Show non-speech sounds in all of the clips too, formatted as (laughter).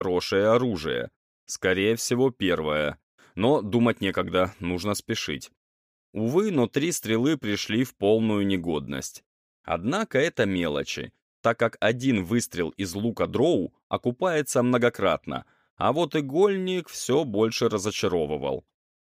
хорошее оружие. Скорее всего, первое. Но думать некогда, нужно спешить. Увы, но три стрелы пришли в полную негодность. Однако это мелочи, так как один выстрел из лука дроу окупается многократно, а вот игольник все больше разочаровывал.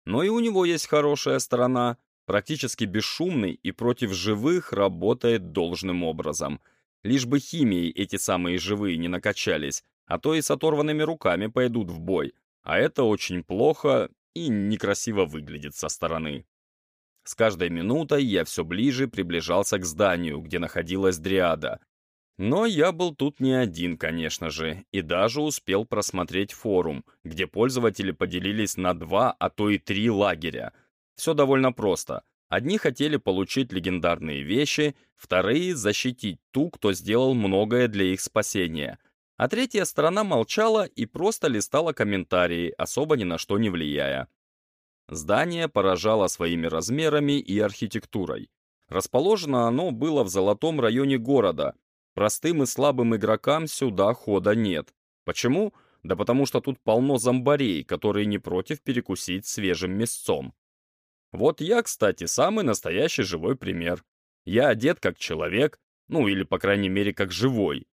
Но и у него есть хорошая сторона, практически бесшумный и против живых работает должным образом. Лишь бы химией эти самые живые не накачались, а то и с оторванными руками пойдут в бой, а это очень плохо и некрасиво выглядит со стороны. С каждой минутой я все ближе приближался к зданию, где находилась Дриада. Но я был тут не один, конечно же, и даже успел просмотреть форум, где пользователи поделились на два, а то и три лагеря. Все довольно просто. Одни хотели получить легендарные вещи, вторые — защитить ту, кто сделал многое для их спасения. А третья сторона молчала и просто листала комментарии, особо ни на что не влияя. Здание поражало своими размерами и архитектурой. Расположено оно было в золотом районе города. Простым и слабым игрокам сюда хода нет. Почему? Да потому что тут полно зомбарей, которые не против перекусить свежим мясцом. Вот я, кстати, самый настоящий живой пример. Я одет как человек, ну или, по крайней мере, как живой.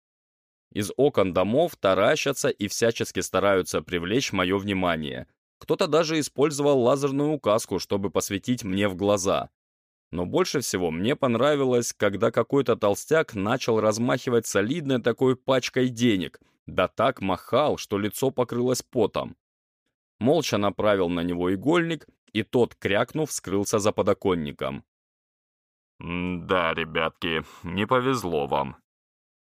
Из окон домов таращатся и всячески стараются привлечь мое внимание, кто-то даже использовал лазерную указку, чтобы посветить мне в глаза. Но больше всего мне понравилось, когда какой-то толстяк начал размахивать солидной такой пачкой денег, да так махал, что лицо покрылось потом. Молча направил на него игольник, и тот, крякнув, скрылся за подоконником. «Да, ребятки, не повезло вам».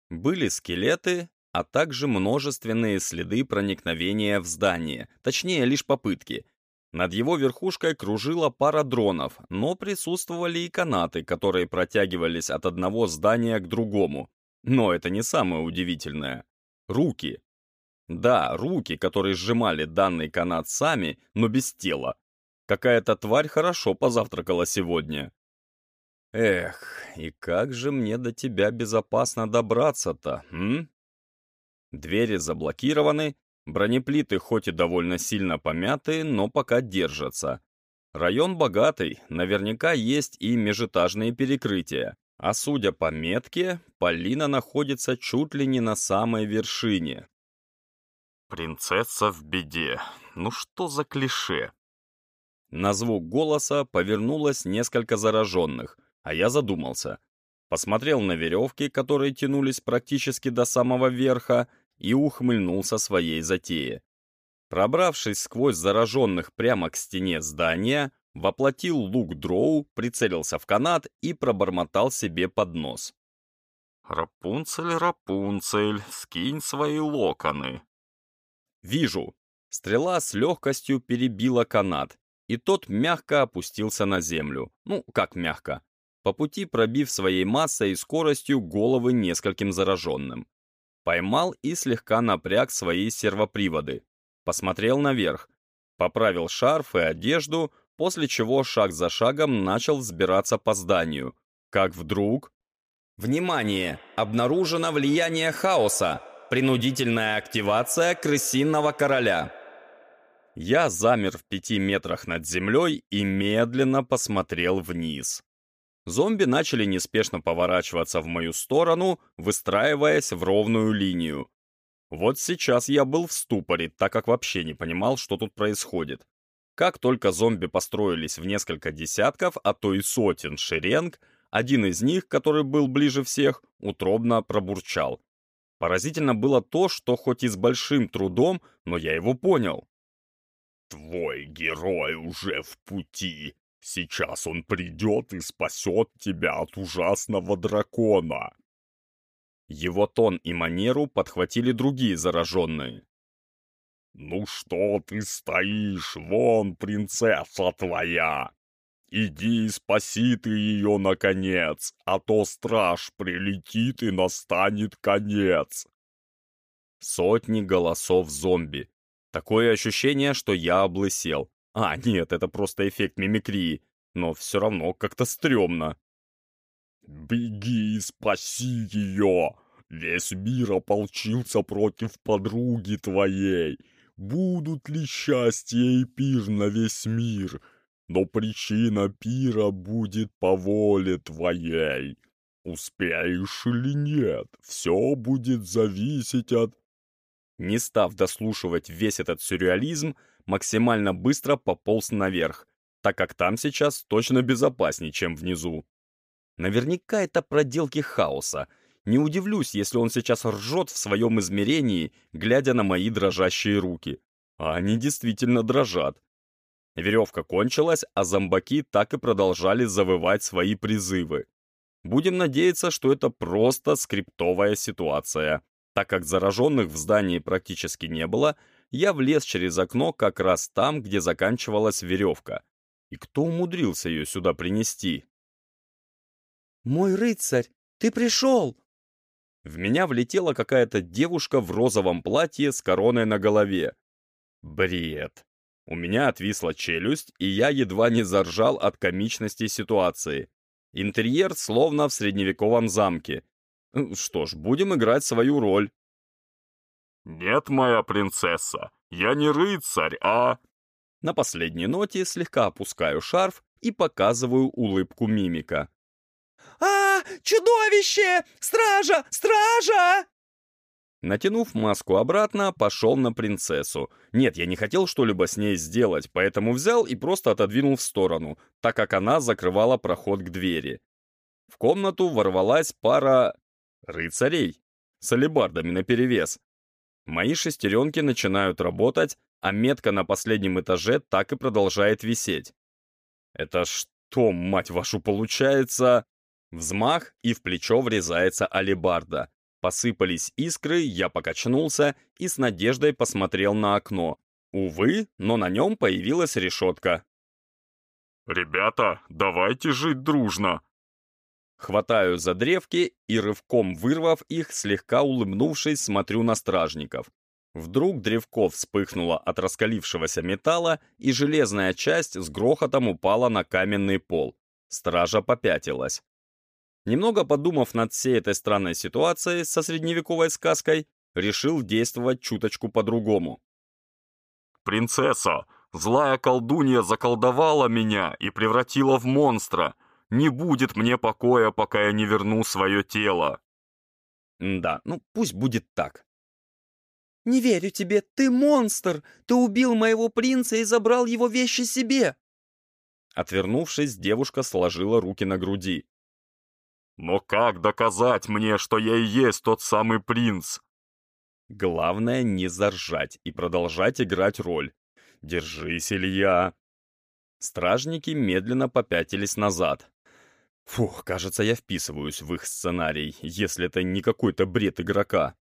Были скелеты, а также множественные следы проникновения в здание, точнее, лишь попытки. Над его верхушкой кружила пара дронов, но присутствовали и канаты, которые протягивались от одного здания к другому. Но это не самое удивительное. Руки. Да, руки, которые сжимали данный канат сами, но без тела. Какая-то тварь хорошо позавтракала сегодня. Эх, и как же мне до тебя безопасно добраться-то, м? Двери заблокированы, бронеплиты хоть и довольно сильно помяты, но пока держатся. Район богатый, наверняка есть и межэтажные перекрытия. А судя по метке, Полина находится чуть ли не на самой вершине. «Принцесса в беде. Ну что за клише?» На звук голоса повернулось несколько зараженных, а я задумался. Посмотрел на веревки, которые тянулись практически до самого верха, и ухмыльнулся своей затее. Пробравшись сквозь зараженных прямо к стене здания, воплотил лук дроу, прицелился в канат и пробормотал себе под нос. «Рапунцель, Рапунцель, скинь свои локоны!» «Вижу!» Стрела с легкостью перебила канат, и тот мягко опустился на землю. Ну, как мягко. По пути пробив своей массой и скоростью головы нескольким зараженным. Поймал и слегка напряг свои сервоприводы. Посмотрел наверх. Поправил шарф и одежду, после чего шаг за шагом начал взбираться по зданию. Как вдруг... Внимание! Обнаружено влияние хаоса! Принудительная активация крысиного короля. Я замер в пяти метрах над землей и медленно посмотрел вниз. Зомби начали неспешно поворачиваться в мою сторону, выстраиваясь в ровную линию. Вот сейчас я был в ступоре, так как вообще не понимал, что тут происходит. Как только зомби построились в несколько десятков, а то и сотен шеренг, один из них, который был ближе всех, утробно пробурчал. Поразительно было то, что хоть и с большим трудом, но я его понял. «Твой герой уже в пути. Сейчас он придет и спасет тебя от ужасного дракона!» Его тон и манеру подхватили другие зараженные. «Ну что ты стоишь? Вон принцесса твоя! Иди и спаси ты ее, наконец, а то страж прилетит и настанет конец!» Сотни голосов зомби. Такое ощущение, что я облысел. А, нет, это просто эффект мимикрии, но все равно как-то стрёмно. «Беги и спаси ее! Весь мир ополчился против подруги твоей. Будут ли счастье и пир на весь мир? Но причина пира будет по воле твоей. Успеешь или нет, все будет зависеть от... Не став дослушивать весь этот сюрреализм, максимально быстро пополз наверх, так как там сейчас точно безопаснее, чем внизу. Наверняка это проделки хаоса. Не удивлюсь, если он сейчас ржет в своем измерении, глядя на мои дрожащие руки. А они действительно дрожат. Веревка кончилась, а зомбаки так и продолжали завывать свои призывы. Будем надеяться, что это просто скриптовая ситуация. Так как зараженных в здании практически не было, я влез через окно как раз там, где заканчивалась веревка. И кто умудрился ее сюда принести? «Мой рыцарь, ты пришел!» В меня влетела какая-то девушка в розовом платье с короной на голове. Бред. У меня отвисла челюсть, и я едва не заржал от комичности ситуации. Интерьер словно в средневековом замке. Что ж, будем играть свою роль. «Нет, моя принцесса, я не рыцарь, а...» На последней ноте слегка опускаю шарф и показываю улыбку мимика. «А, чудовище! Стража! Стража!» Натянув маску обратно, пошел на принцессу. Нет, я не хотел что-либо с ней сделать, поэтому взял и просто отодвинул в сторону, так как она закрывала проход к двери. В комнату ворвалась пара... рыцарей с алебардами наперевес. Мои шестеренки начинают работать, а метка на последнем этаже так и продолжает висеть. Это что, мать вашу, получается? Взмах, и в плечо врезается алебарда. Посыпались искры, я покачнулся и с надеждой посмотрел на окно. Увы, но на нем появилась решетка. «Ребята, давайте жить дружно!» Хватаю за древки и, рывком вырвав их, слегка улыбнувшись, смотрю на стражников. Вдруг древко вспыхнуло от раскалившегося металла, и железная часть с грохотом упала на каменный пол. Стража попятилась. Немного подумав над всей этой странной ситуацией со средневековой сказкой, решил действовать чуточку по-другому. «Принцесса, злая колдунья заколдовала меня и превратила в монстра. Не будет мне покоя, пока я не верну свое тело». Да, ну пусть будет так. «Не верю тебе, ты монстр! Ты убил моего принца и забрал его вещи себе!» Отвернувшись, девушка сложила руки на груди. «Но как доказать мне, что я и есть тот самый принц?» Главное не заржать и продолжать играть роль. «Держись, Илья!» Стражники медленно попятились назад. Фух, кажется, я вписываюсь в их сценарий, если это не какой-то бред игрока.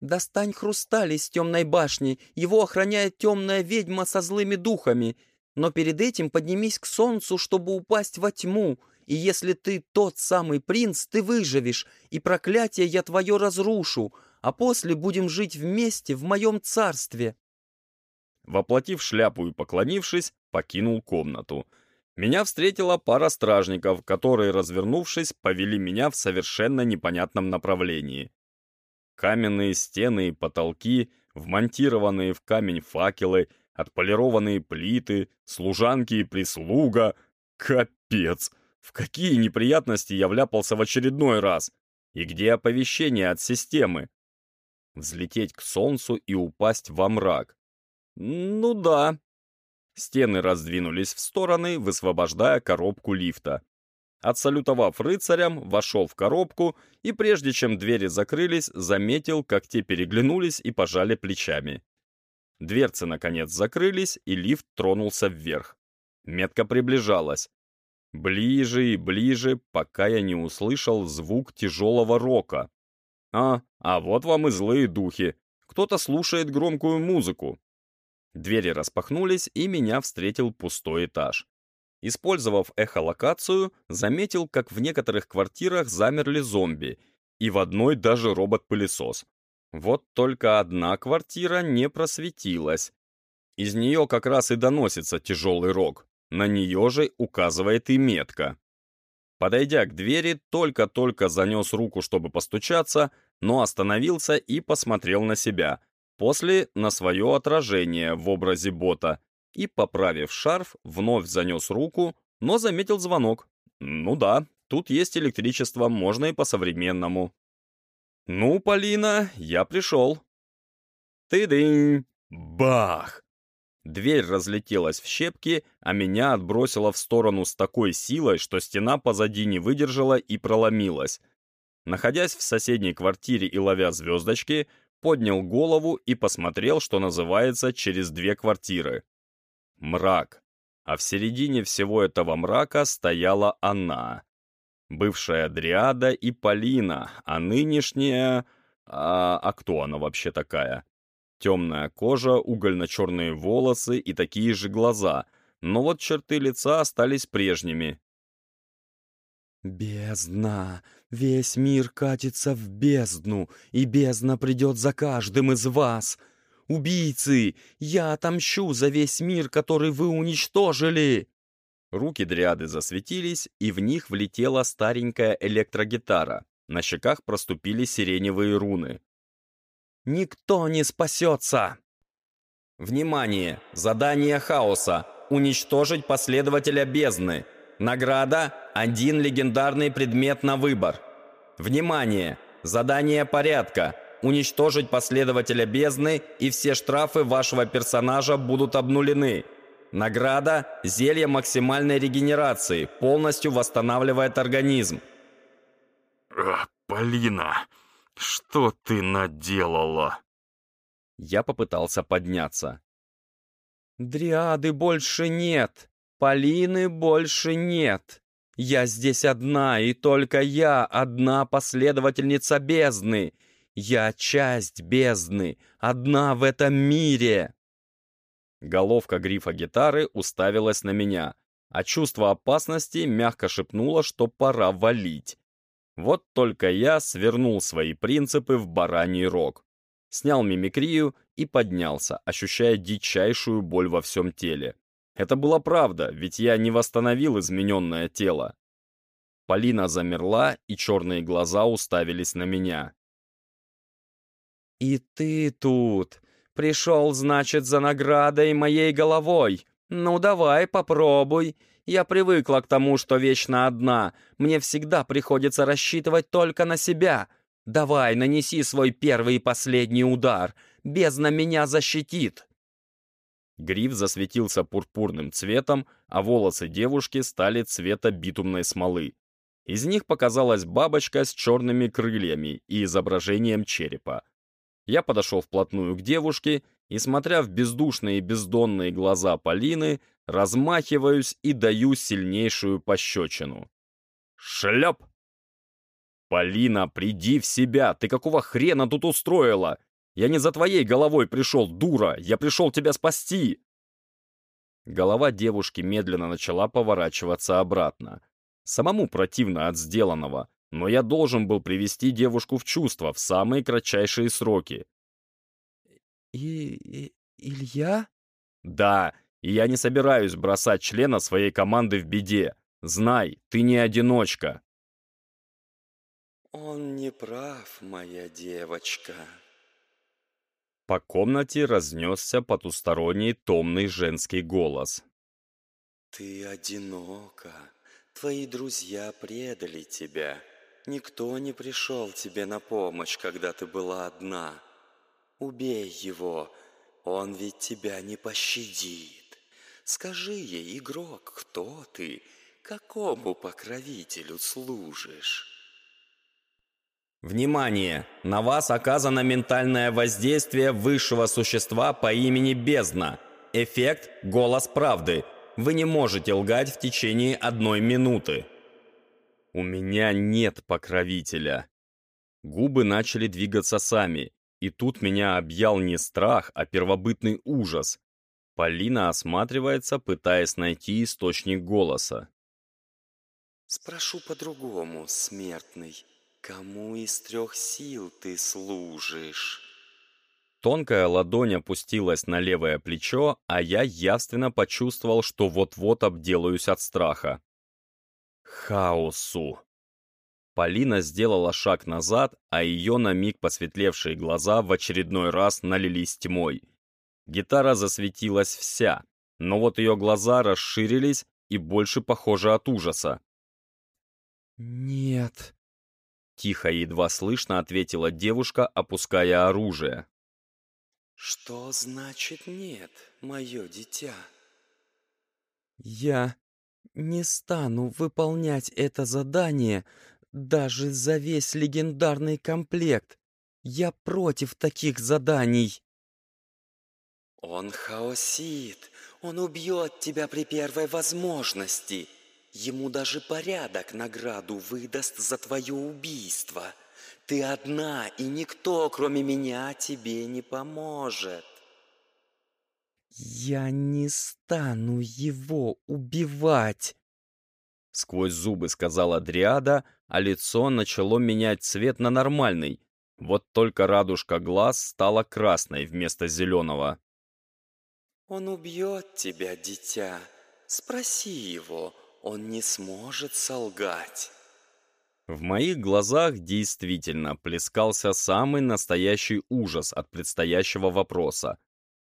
«Достань хрусталь из темной башни, его охраняет темная ведьма со злыми духами, но перед этим поднимись к солнцу, чтобы упасть во тьму, и если ты тот самый принц, ты выживешь, и проклятие я твое разрушу, а после будем жить вместе в моем царстве». Воплотив шляпу и поклонившись, покинул комнату. Меня встретила пара стражников, которые, развернувшись, повели меня в совершенно непонятном направлении. Каменные стены и потолки, вмонтированные в камень факелы, отполированные плиты, служанки и прислуга. Капец! В какие неприятности я вляпался в очередной раз? И где оповещение от системы? Взлететь к солнцу и упасть во мрак. Ну да. Стены раздвинулись в стороны, высвобождая коробку лифта. Отсалютовав рыцарям, вошел в коробку и, прежде чем двери закрылись, заметил, как те переглянулись и пожали плечами. Дверцы, наконец, закрылись, и лифт тронулся вверх. Метка приближалась. Ближе и ближе, пока я не услышал звук тяжелого рока. А, а вот вам и злые духи. Кто-то слушает громкую музыку. Двери распахнулись, и меня встретил пустой этаж. Использовав эхолокацию, заметил, как в некоторых квартирах замерли зомби, и в одной даже робот-пылесос. Вот только одна квартира не просветилась. Из нее как раз и доносится тяжелый рок. На нее же указывает и метка. Подойдя к двери, только-только занес руку, чтобы постучаться, но остановился и посмотрел на себя, после на свое отражение в образе бота, и, поправив шарф, вновь занес руку, но заметил звонок. Ну да, тут есть электричество, можно и по-современному. Ну, Полина, я пришел. Ты-дынь! Бах! Дверь разлетелась в щепки, а меня отбросило в сторону с такой силой, что стена позади не выдержала и проломилась. Находясь в соседней квартире и ловя звездочки, поднял голову и посмотрел, что называется, через две квартиры. Мрак. А в середине всего этого мрака стояла она. Бывшая Дриада и Полина, а нынешняя... А, а кто она вообще такая? Темная кожа, угольно-черные волосы и такие же глаза, но вот черты лица остались прежними. «Бездна! Весь мир катится в бездну, и бездна придет за каждым из вас! Убийцы! Я отомщу за весь мир, который вы уничтожили!» Руки дриады засветились, и в них влетела старенькая электрогитара. На щеках проступили сиреневые руны. Никто не спасется!» Внимание! Задание хаоса. Уничтожить последователя бездны. Награда – один легендарный предмет на выбор. Внимание! Задание порядка. Уничтожить последователя бездны, и все штрафы вашего персонажа будут обнулены. Награда – зелье максимальной регенерации, полностью восстанавливает организм. «Полина, «Что ты наделала?» Я попытался подняться. «Дриады больше нет, Полины больше нет. Я здесь одна, и только я одна последовательница бездны. Я часть бездны, одна в этом мире». Головка грифа гитары уставилась на меня, а чувство опасности мягко шепнуло, что пора валить. Вот только я свернул свои принципы в бараний рог. Снял мимикрию и поднялся, ощущая дичайшую боль во всем теле. Это была правда, ведь я не восстановил измененное тело. Полина замерла, и черные глаза уставились на меня. «И ты тут! Пришел, значит, за наградой моей головой! Ну давай, попробуй! Я привыкла к тому, что вечно одна. Мне всегда приходится рассчитывать только на себя. Давай, нанеси свой первый и последний удар. Бездна меня защитит. Гриф засветился пурпурным цветом, а волосы девушки стали цвета битумной смолы. Из них показалась бабочка с черными крыльями и изображением черепа. Я подошел вплотную к девушке и, смотря в бездушные бездонные глаза Полины, размахиваюсь и даю сильнейшую пощечину. Шлеп! «Полина, приди в себя! Ты какого хрена тут устроила? Я не за твоей головой пришел, дура! Я пришел тебя спасти!» Голова девушки медленно начала поворачиваться обратно. Самому противно от сделанного, но я должен был привести девушку в чувство в самые кратчайшие сроки. «И... и Илья?» «Да, и я не собираюсь бросать члена своей команды в беде. Знай, ты не одиночка». «Он не прав, моя девочка». По комнате разнесся потусторонний томный женский голос. «Ты одинока. Твои друзья предали тебя. Никто не пришел тебе на помощь, когда ты была одна. Убей его, он ведь тебя не пощадит. Скажи ей, игрок, кто ты, какому покровителю служишь?» Внимание! На вас оказано ментальное воздействие высшего существа по имени Бездна. Эффект «Голос правды». Вы не можете лгать в течение одной минуты. У меня нет покровителя. Губы начали двигаться сами, и тут меня объял не страх, а первобытный ужас. Полина осматривается, пытаясь найти источник голоса. «Спрошу по-другому, смертный. Кому из трех сил ты служишь?» Тонкая ладонь опустилась на левое плечо, а я явственно почувствовал, что вот-вот обделаюсь от страха. хаосу. Полина сделала шаг назад, а ее на миг посветлевшие глаза в очередной раз налились тьмой. Гитара засветилась вся, но вот ее глаза расширились и больше похожи от ужаса. «Нет», — тихо и едва слышно ответила девушка, опуская оружие. «Что значит нет, мое дитя?» «Я не стану выполнять это задание даже за весь легендарный комплект. Я против таких заданий». «Он хаосит. Он убьет тебя при первой возможности. Ему даже порядок награду выдаст за твое убийство. Ты одна, и никто, кроме меня, тебе не поможет». «Я не стану его убивать!» Сквозь зубы сказала Дриада, а лицо начало менять цвет на нормальный. Вот только радужка глаз стала красной вместо зеленого. «Он убьет тебя, дитя. Спроси его, он не сможет солгать». В моих глазах действительно плескался самый настоящий ужас от предстоящего вопроса.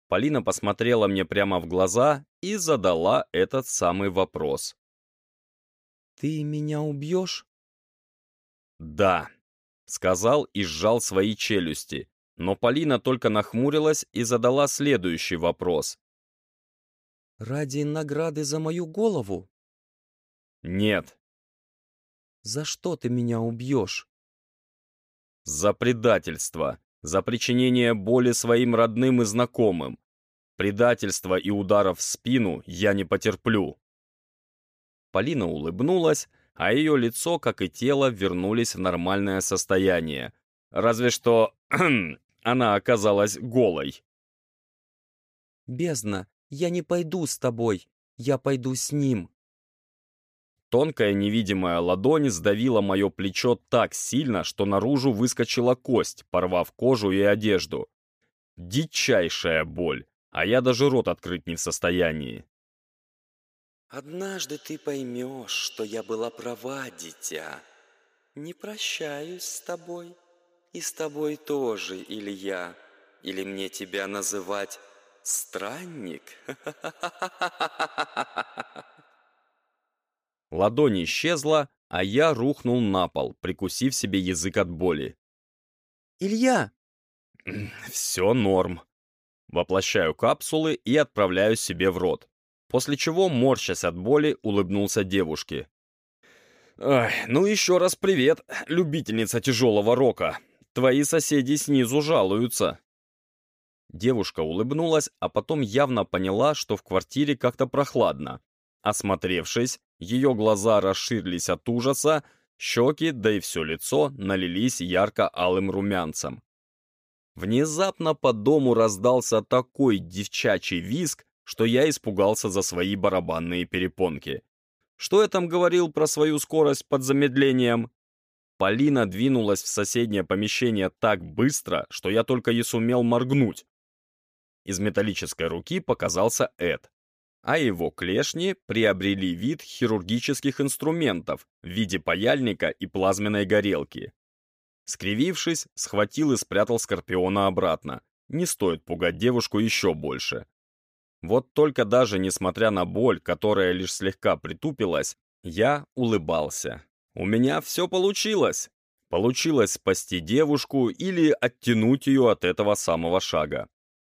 Полина посмотрела мне прямо в глаза и задала этот самый вопрос. «Ты меня убьешь?» «Да», — сказал и сжал свои челюсти, но Полина только нахмурилась и задала следующий вопрос. «Ради награды за мою голову?» «Нет». «За что ты меня убьешь?» «За предательство за причинение боли своим родным и знакомым. Предательства и ударов в спину я не потерплю. Полина улыбнулась, а ее лицо, как и тело, вернулись в нормальное состояние. Разве что (clears throat) она оказалась голой. «Бездна, я не пойду с тобой, я пойду с ним», Тонкая невидимая ладонь сдавила мое плечо так сильно, что наружу выскочила кость, порвав кожу и одежду. Дичайшая боль, а я даже рот открыть не в состоянии. «Однажды ты поймешь, что я была права, дитя. Не прощаюсь с тобой. И с тобой тоже, Илья. Или мне тебя называть странник?» (laughs) Ладонь исчезла, а я рухнул на пол, прикусив себе язык от боли. «Илья!» (clears throat) «Все норм». Воплощаю капсулы и отправляю себе в рот. После чего, морщась от боли, улыбнулся девушке. «Ой, ну еще раз привет, любительница тяжелого рока. Твои соседи снизу жалуются». Девушка улыбнулась, а потом явно поняла, что в квартире как-то прохладно. Осмотревшись, ее глаза расширились от ужаса, щеки, да и все лицо налились ярко-алым румянцем. Внезапно по дому раздался такой девчачий визг, что я испугался за свои барабанные перепонки. Что я там говорил про свою скорость под замедлением? Полина двинулась в соседнее помещение так быстро, что я только и сумел моргнуть. Из металлической руки показался Эд а его клешни приобрели вид хирургических инструментов в виде паяльника и плазменной горелки. Скривившись, схватил и спрятал Скорпиона обратно. Не стоит пугать девушку еще больше. Вот только даже несмотря на боль, которая лишь слегка притупилась, я улыбался. У меня все получилось. Получилось спасти девушку или оттянуть ее от этого самого шага.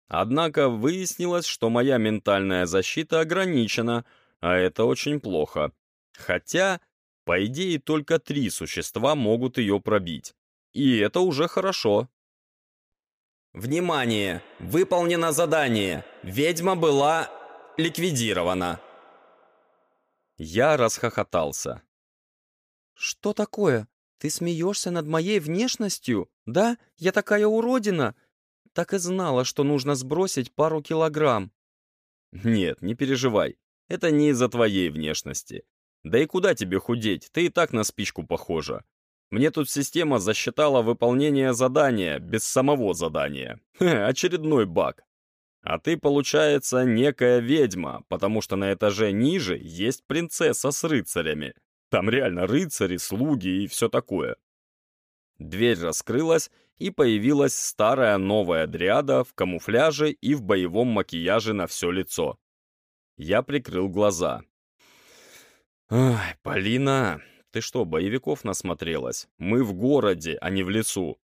Однако выяснилось, что моя ментальная защита ограничена, а это очень плохо. Хотя, по идее, только три существа могут ее пробить. И это уже хорошо. Внимание! Выполнено задание! Ведьма была ликвидирована. Я расхохотался. «Что такое? Ты смеешься над моей внешностью? Да? Я такая уродина? Так и знала, что нужно сбросить пару килограмм. Нет, не переживай. Это не из-за твоей внешности. Да и куда тебе худеть? Ты и так на спичку похожа. Мне тут система засчитала выполнение задания без самого задания. (laughs) Хе, очередной баг. А ты, получается, некая ведьма, потому что на этаже ниже есть принцесса с рыцарями. Там реально рыцари, слуги и все такое. Дверь раскрылась, и появилась старая новая дриада в камуфляже и в боевом макияже на все лицо. Я прикрыл глаза. «Ай, Полина, ты что, боевиков насмотрелась? Мы в городе, а не в лесу».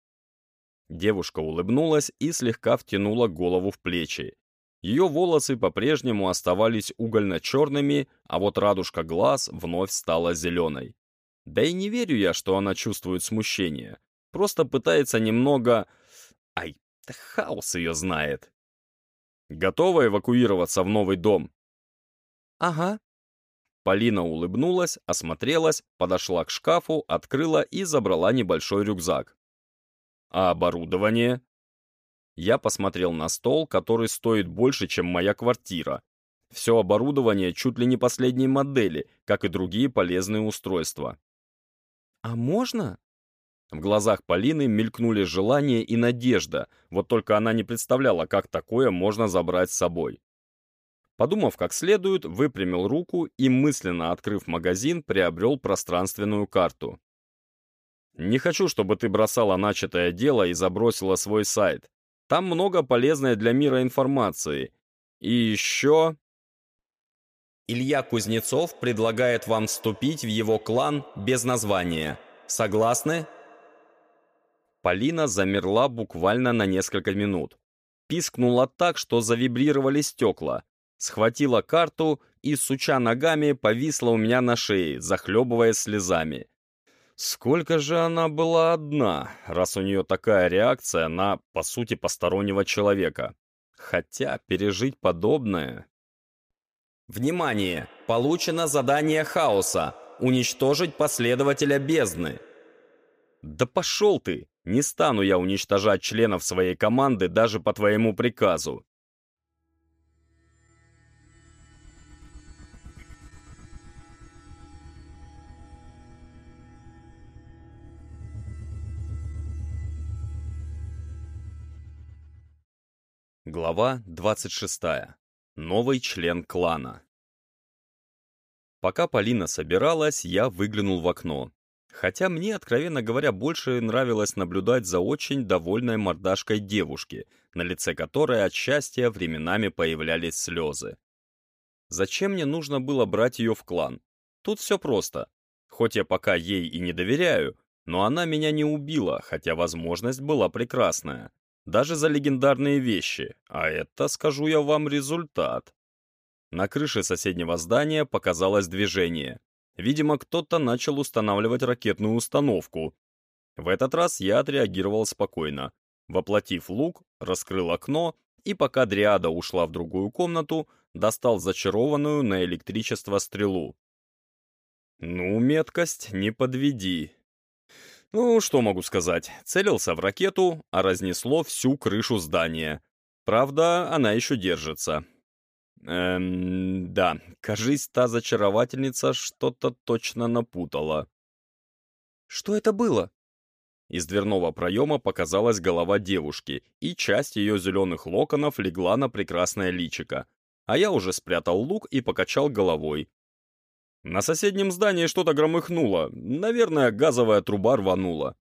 Девушка улыбнулась и слегка втянула голову в плечи. Ее волосы по-прежнему оставались угольно-черными, а вот радужка глаз вновь стала зеленой. Да и не верю я, что она чувствует смущение. Просто пытается немного... Ай, да хаос ее знает. Готова эвакуироваться в новый дом? Ага. Полина улыбнулась, осмотрелась, подошла к шкафу, открыла и забрала небольшой рюкзак. А оборудование? Я посмотрел на стол, который стоит больше, чем моя квартира. Все оборудование чуть ли не последней модели, как и другие полезные устройства. «А можно?» В глазах Полины мелькнули желание и надежда, вот только она не представляла, как такое можно забрать с собой. Подумав как следует, выпрямил руку и, мысленно открыв магазин, приобрел пространственную карту. «Не хочу, чтобы ты бросала начатое дело и забросила свой сайт. Там много полезной для мира информации. И еще...» Илья Кузнецов предлагает вам вступить в его клан без названия. Согласны? Полина замерла буквально на несколько минут. Пискнула так, что завибрировали стекла. Схватила карту и, суча ногами, повисла у меня на шее, захлебываясь слезами. Сколько же она была одна, раз у нее такая реакция на, по сути, постороннего человека. Хотя пережить подобное... Внимание! Получено задание хаоса. Уничтожить последователя бездны. Да пошел ты! Не стану я уничтожать членов своей команды даже по твоему приказу. Глава 26. Новый член клана. Пока Полина собиралась, я выглянул в окно. Хотя мне, откровенно говоря, больше нравилось наблюдать за очень довольной мордашкой девушки, на лице которой от счастья временами появлялись слезы. Зачем мне нужно было брать ее в клан? Тут все просто. Хоть я пока ей и не доверяю, но она меня не убила, хотя возможность была прекрасная. Даже за легендарные вещи, а это, скажу я вам, результат. На крыше соседнего здания показалось движение. Видимо, кто-то начал устанавливать ракетную установку. В этот раз я отреагировал спокойно. Воплотив лук, раскрыл окно и, пока Дриада ушла в другую комнату, достал зачарованную на электричество стрелу. «Ну, меткость, не подведи». Ну, что могу сказать. Целился в ракету, а разнесло всю крышу здания. Правда, она еще держится. Эм, да, кажись, та зачаровательница что-то точно напутала. Что это было? Из дверного проема показалась голова девушки, и часть ее зеленых локонов легла на прекрасное личико. А я уже спрятал лук и покачал головой. На соседнем здании что-то громыхнуло. Наверное, газовая труба рванула.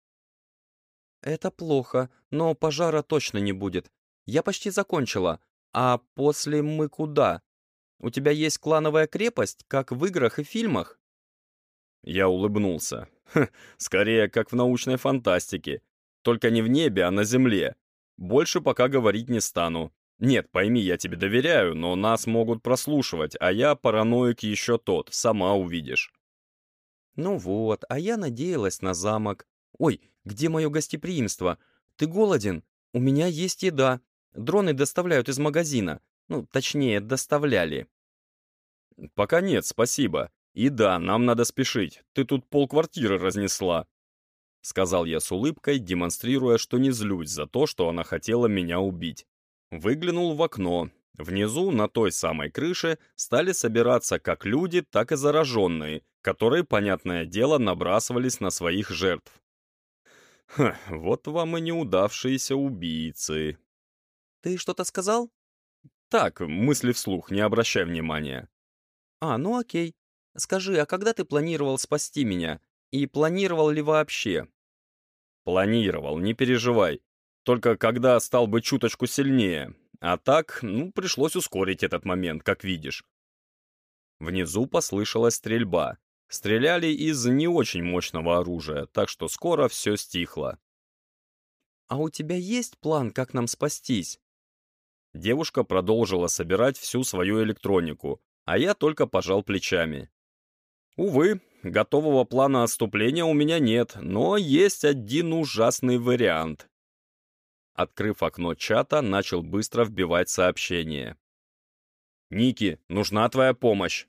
Это плохо, но пожара точно не будет. Я почти закончила. А после мы куда? У тебя есть клановая крепость, как в играх и фильмах?» Я улыбнулся. Ха, скорее, как в научной фантастике. Только не в небе, а на земле. Больше пока говорить не стану. Нет, пойми, я тебе доверяю, но нас могут прослушивать, а я параноик еще тот, сама увидишь. Ну вот, а я надеялась на замок. Ой, где мое гостеприимство? Ты голоден? У меня есть еда. Дроны доставляют из магазина. Ну, точнее, доставляли. Пока нет, спасибо. И да, нам надо спешить. Ты тут полквартиры разнесла. Сказал я с улыбкой, демонстрируя, что не злюсь за то, что она хотела меня убить. Выглянул в окно. Внизу, на той самой крыше, стали собираться как люди, так и зараженные, которые, понятное дело, набрасывались на своих жертв. Ха, вот вам и неудавшиеся убийцы. «Ты что-то сказал?» «Так, мысли вслух, не обращай внимания». «А, ну окей. Скажи, а когда ты планировал спасти меня? И планировал ли вообще? Планировал, не переживай. Только когда стал бы чуточку сильнее. А так, ну, пришлось ускорить этот момент, как видишь. Внизу послышалась стрельба. Стреляли из не очень мощного оружия, так что скоро все стихло. «А у тебя есть план, как нам спастись?» Девушка продолжила собирать всю свою электронику, а я только пожал плечами. Увы, готового плана отступления у меня нет, но есть один ужасный вариант. Открыв окно чата, начал быстро вбивать сообщение. «Ники, нужна твоя помощь!»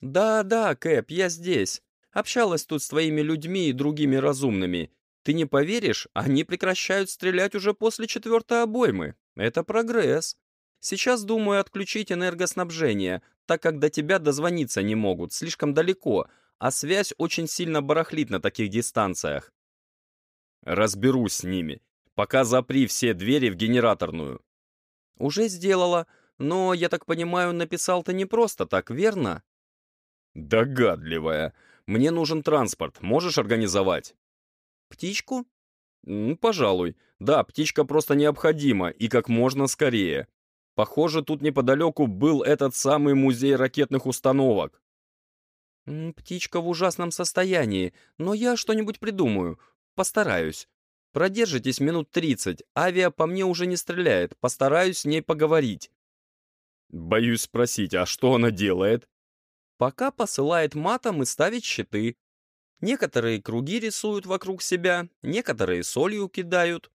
«Да-да, Кэп, я здесь. Общалась тут с твоими людьми и другими разумными. Ты не поверишь, они прекращают стрелять уже после четвертой обоймы. Это прогресс. Сейчас думаю отключить энергоснабжение, так как до тебя дозвониться не могут, слишком далеко, а связь очень сильно барахлит на таких дистанциях. Разберусь с ними. Пока запри все двери в генераторную. Уже сделала, но, я так понимаю, написал ты не просто так, верно? Догадливая. Мне нужен транспорт, можешь организовать? Птичку? Пожалуй. Да, птичка просто необходима, и как можно скорее. Похоже, тут неподалеку был этот самый музей ракетных установок. Птичка в ужасном состоянии, но я что-нибудь придумаю. Постараюсь. Продержитесь минут тридцать. Авиа по мне уже не стреляет. Постараюсь с ней поговорить. Боюсь спросить, а что она делает? Пока посылает матом и ставит щиты. Некоторые круги рисуют вокруг себя, некоторые солью кидают.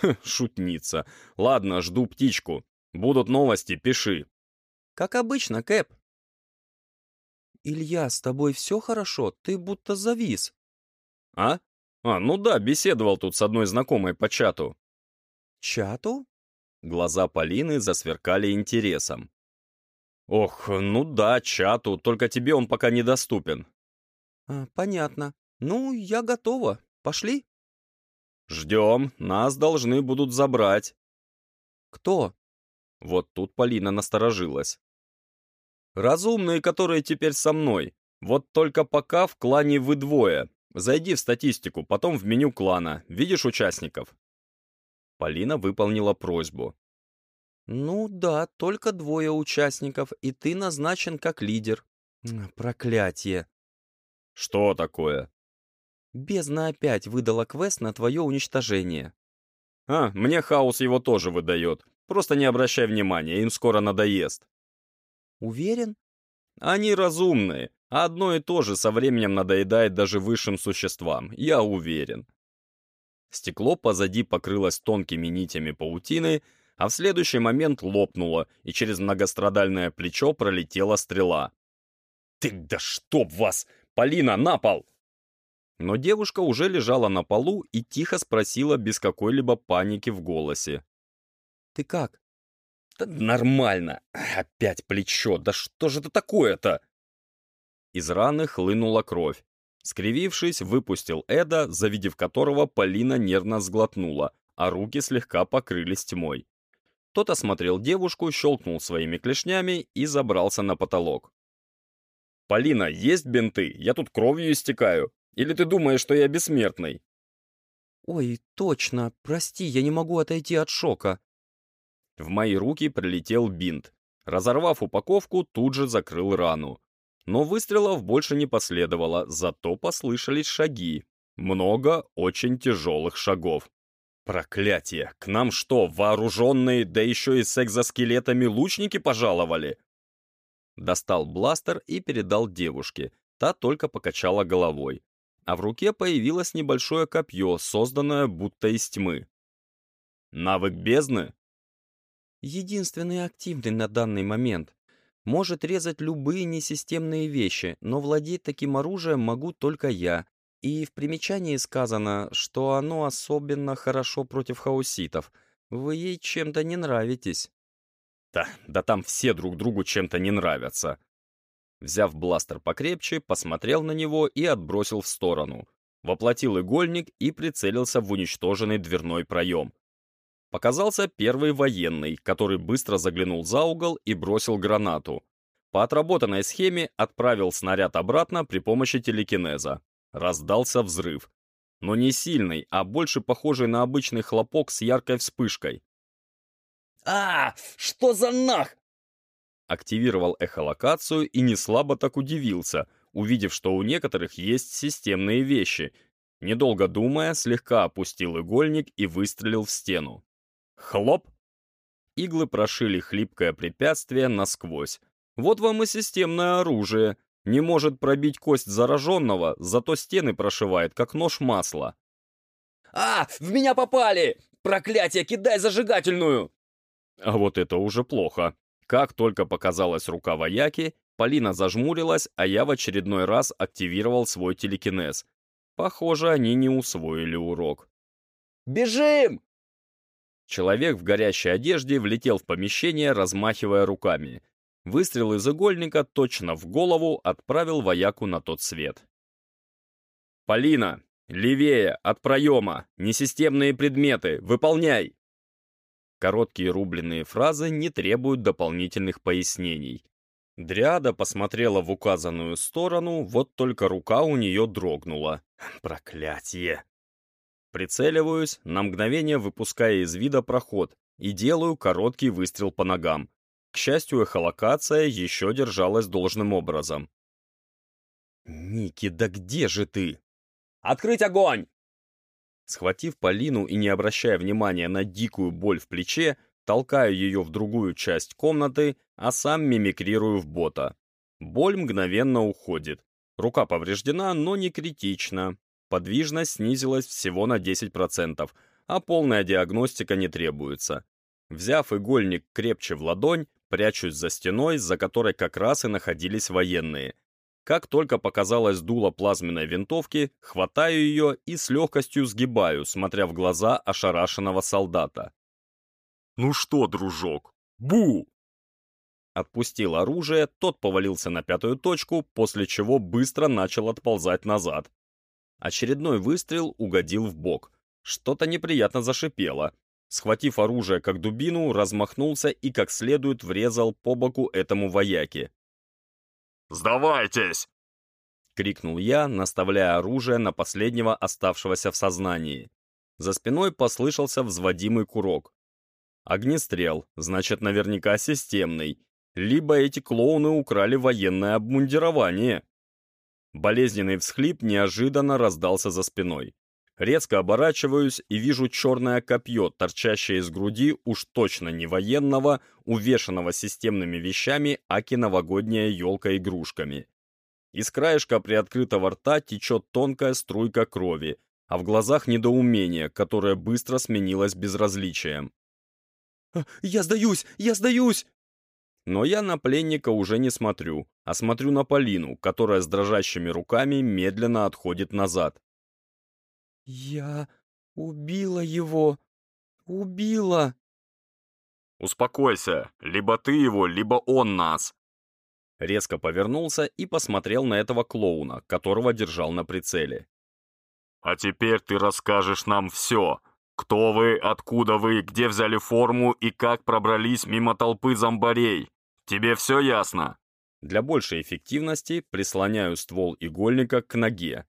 Хм, шутница. Ладно, жду птичку. Будут новости, пиши. Как обычно, Кэп. Илья, с тобой все хорошо? Ты будто завис. А? А, ну да, беседовал тут с одной знакомой по чату. Чату? Глаза Полины засверкали интересом. Ох, ну да, чату, только тебе он пока недоступен. А, понятно. Ну, я готова. Пошли? Ждем, нас должны будут забрать. Кто? Вот тут Полина насторожилась. Разумные, которые теперь со мной. Вот только пока в клане вы двое. Зайди в статистику, потом в меню клана. Видишь участников? Полина выполнила просьбу. «Ну да, только двое участников, и ты назначен как лидер. Проклятие!» «Что такое?» «Бездна опять выдала квест на твое уничтожение». «А, мне хаос его тоже выдает. Просто не обращай внимания, им скоро надоест». «Уверен?» «Они разумные, а одно и то же со временем надоедает даже высшим существам, я уверен». Стекло позади покрылось тонкими нитями паутины, а в следующий момент лопнуло, и через многострадальное плечо пролетела стрела. «Ты да чтоб вас! Полина, на пол!» Но девушка уже лежала на полу и тихо спросила без какой-либо паники в голосе. «Ты как?» «Да нормально! Опять плечо! Да что же это такое-то?» Из раны хлынула кровь. Скривившись, выпустил Эда, завидев которого Полина нервно сглотнула, а руки слегка покрылись тьмой. Тот осмотрел девушку, щелкнул своими клешнями и забрался на потолок. «Полина, есть бинты? Я тут кровью истекаю. Или ты думаешь, что я бессмертный?» «Ой, точно. Прости, я не могу отойти от шока». В мои руки прилетел бинт. Разорвав упаковку, тут же закрыл рану. Но выстрелов больше не последовало, зато послышались шаги. Много очень тяжелых шагов. Проклятие! К нам что, вооруженные, да еще и с экзоскелетами лучники пожаловали? Достал бластер и передал девушке. Та только покачала головой. А в руке появилось небольшое копье, созданное будто из тьмы. Навык бездны? Единственный активный на данный момент. Может резать любые несистемные вещи, но владеть таким оружием могу только я, и в примечании сказано, что оно особенно хорошо против хауситов. Вы ей чем-то не нравитесь. Да, да там все друг другу чем-то не нравятся. Взяв бластер покрепче, посмотрел на него и отбросил в сторону. Воплотил игольник и прицелился в уничтоженный дверной проем. Показался первый военный, который быстро заглянул за угол и бросил гранату. По отработанной схеме отправил снаряд обратно при помощи телекинеза. Раздался взрыв. Но не сильный, а больше похожий на обычный хлопок с яркой вспышкой. «А, что за нах?» Активировал эхолокацию и не слабо так удивился, увидев, что у некоторых есть системные вещи. Недолго думая, слегка опустил игольник и выстрелил в стену. Хлоп! Иглы прошили хлипкое препятствие насквозь. Вот вам и системное оружие. Не может пробить кость зараженного, зато стены прошивает, как нож масла. «А, в меня попали! Проклятие, кидай зажигательную!» А вот это уже плохо. Как только показалась рука вояки, Полина зажмурилась, а я в очередной раз активировал свой телекинез. Похоже, они не усвоили урок. «Бежим!» Человек в горящей одежде влетел в помещение, размахивая руками. Выстрел из игольника точно в голову отправил вояку на тот свет. «Полина, левее, от проема, несистемные предметы, выполняй!» Короткие рубленые фразы не требуют дополнительных пояснений. Дриада посмотрела в указанную сторону, вот только рука у нее дрогнула. (laughs) Проклятие! Прицеливаюсь, на мгновение выпуская из вида проход, и делаю короткий выстрел по ногам. К счастью, эхолокация еще держалась должным образом. «Ники, да где же ты?» «Открыть огонь!» Схватив Полину и не обращая внимания на дикую боль в плече, толкаю ее в другую часть комнаты, а сам мимикрирую в бота. Боль мгновенно уходит. Рука повреждена, но не критично. Подвижность снизилась всего на 10%, а полная диагностика не требуется. Взяв игольник крепче в ладонь, прячусь за стеной, за которой как раз и находились военные. Как только показалось дуло плазменной винтовки, хватаю ее и с легкостью сгибаю, смотря в глаза ошарашенного солдата. «Ну что, дружок, бу!» Отпустил оружие, тот повалился на пятую точку, после чего быстро начал отползать назад. Очередной выстрел угодил в бок. Что-то неприятно зашипело. Схватив оружие как дубину, размахнулся и как следует врезал по боку этому вояке. «Сдавайтесь!» — крикнул я, наставляя оружие на последнего оставшегося в сознании. За спиной послышался взводимый курок. Огнестрел, значит, наверняка системный. Либо эти клоуны украли военное обмундирование. Болезненный всхлип неожиданно раздался за спиной. Резко оборачиваюсь и вижу черное копье, торчащее из груди уж точно не военного, увешанного системными вещами, аки новогодняя елка игрушками. Из краешка приоткрытого рта течет тонкая струйка крови, а в глазах недоумение, которое быстро сменилось безразличием. «А, «Я сдаюсь! Я сдаюсь!» Но я на пленника уже не смотрю, а смотрю на Полину, которая с дрожащими руками медленно отходит назад. «Я убила его! Убила!» «Успокойся, либо ты его, либо он нас!» Резко повернулся и посмотрел на этого клоуна, которого держал на прицеле. «А теперь ты расскажешь нам все. Кто вы, откуда вы, где взяли форму и как пробрались мимо толпы зомбарей. Тебе все ясно?» Для большей эффективности прислоняю ствол игольника к ноге,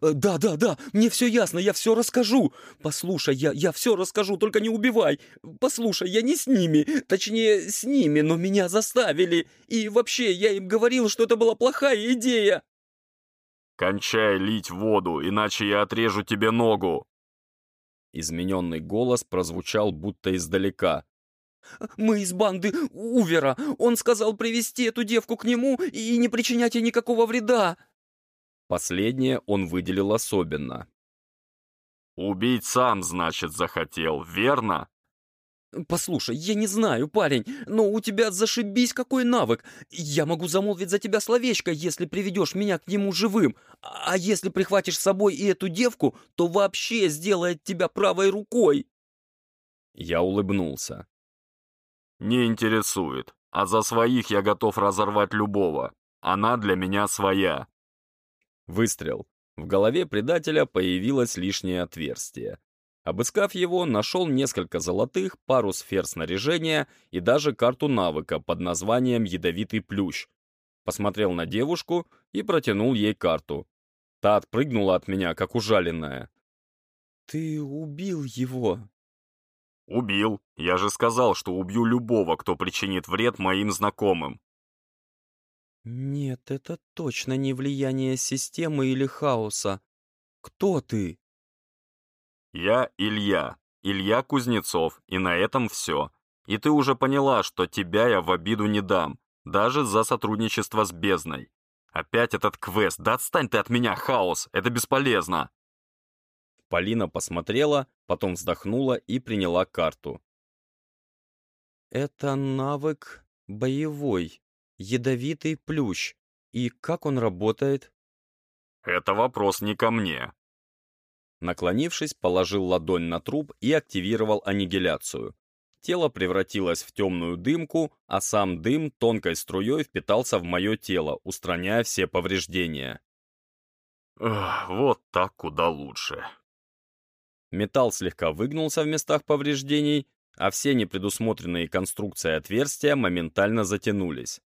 «Да, да, да, мне все ясно, я все расскажу. Послушай, я, я все расскажу, только не убивай. Послушай, я не с ними, точнее, с ними, но меня заставили. И вообще, я им говорил, что это была плохая идея». «Кончай лить воду, иначе я отрежу тебе ногу». Измененный голос прозвучал будто издалека. «Мы из банды Увера. Он сказал привести эту девку к нему и не причинять ей никакого вреда». Последнее он выделил особенно. «Убить сам, значит, захотел, верно?» «Послушай, я не знаю, парень, но у тебя зашибись какой навык. Я могу замолвить за тебя словечко, если приведешь меня к нему живым. А если прихватишь с собой и эту девку, то вообще сделает тебя правой рукой». Я улыбнулся. «Не интересует. А за своих я готов разорвать любого. Она для меня своя. Выстрел. В голове предателя появилось лишнее отверстие. Обыскав его, нашел несколько золотых, пару сфер снаряжения и даже карту навыка под названием «Ядовитый плющ», посмотрел на девушку и протянул ей карту. Та отпрыгнула от меня, как ужаленная. «Ты убил его!» «Убил. Я же сказал, что убью любого, кто причинит вред моим знакомым». «Нет, это точно не влияние системы или хаоса. Кто ты?» «Я Илья. Илья Кузнецов, и на этом все. И ты уже поняла, что тебя я в обиду не дам, даже за сотрудничество с бездной. Опять этот квест, да отстань ты от меня, хаос, это бесполезно!» Полина посмотрела, потом вздохнула и приняла карту. «Это навык боевой, ядовитый плющ. И как он работает?» «Это вопрос не ко мне». Наклонившись, положил ладонь на труп и активировал аннигиляцию. Тело превратилось в темную дымку, а сам дым тонкой струей впитался в мое тело, устраняя все повреждения. Эх, вот так куда лучше. Металл слегка выгнулся в местах повреждений, а все непредусмотренные конструкции отверстия моментально затянулись.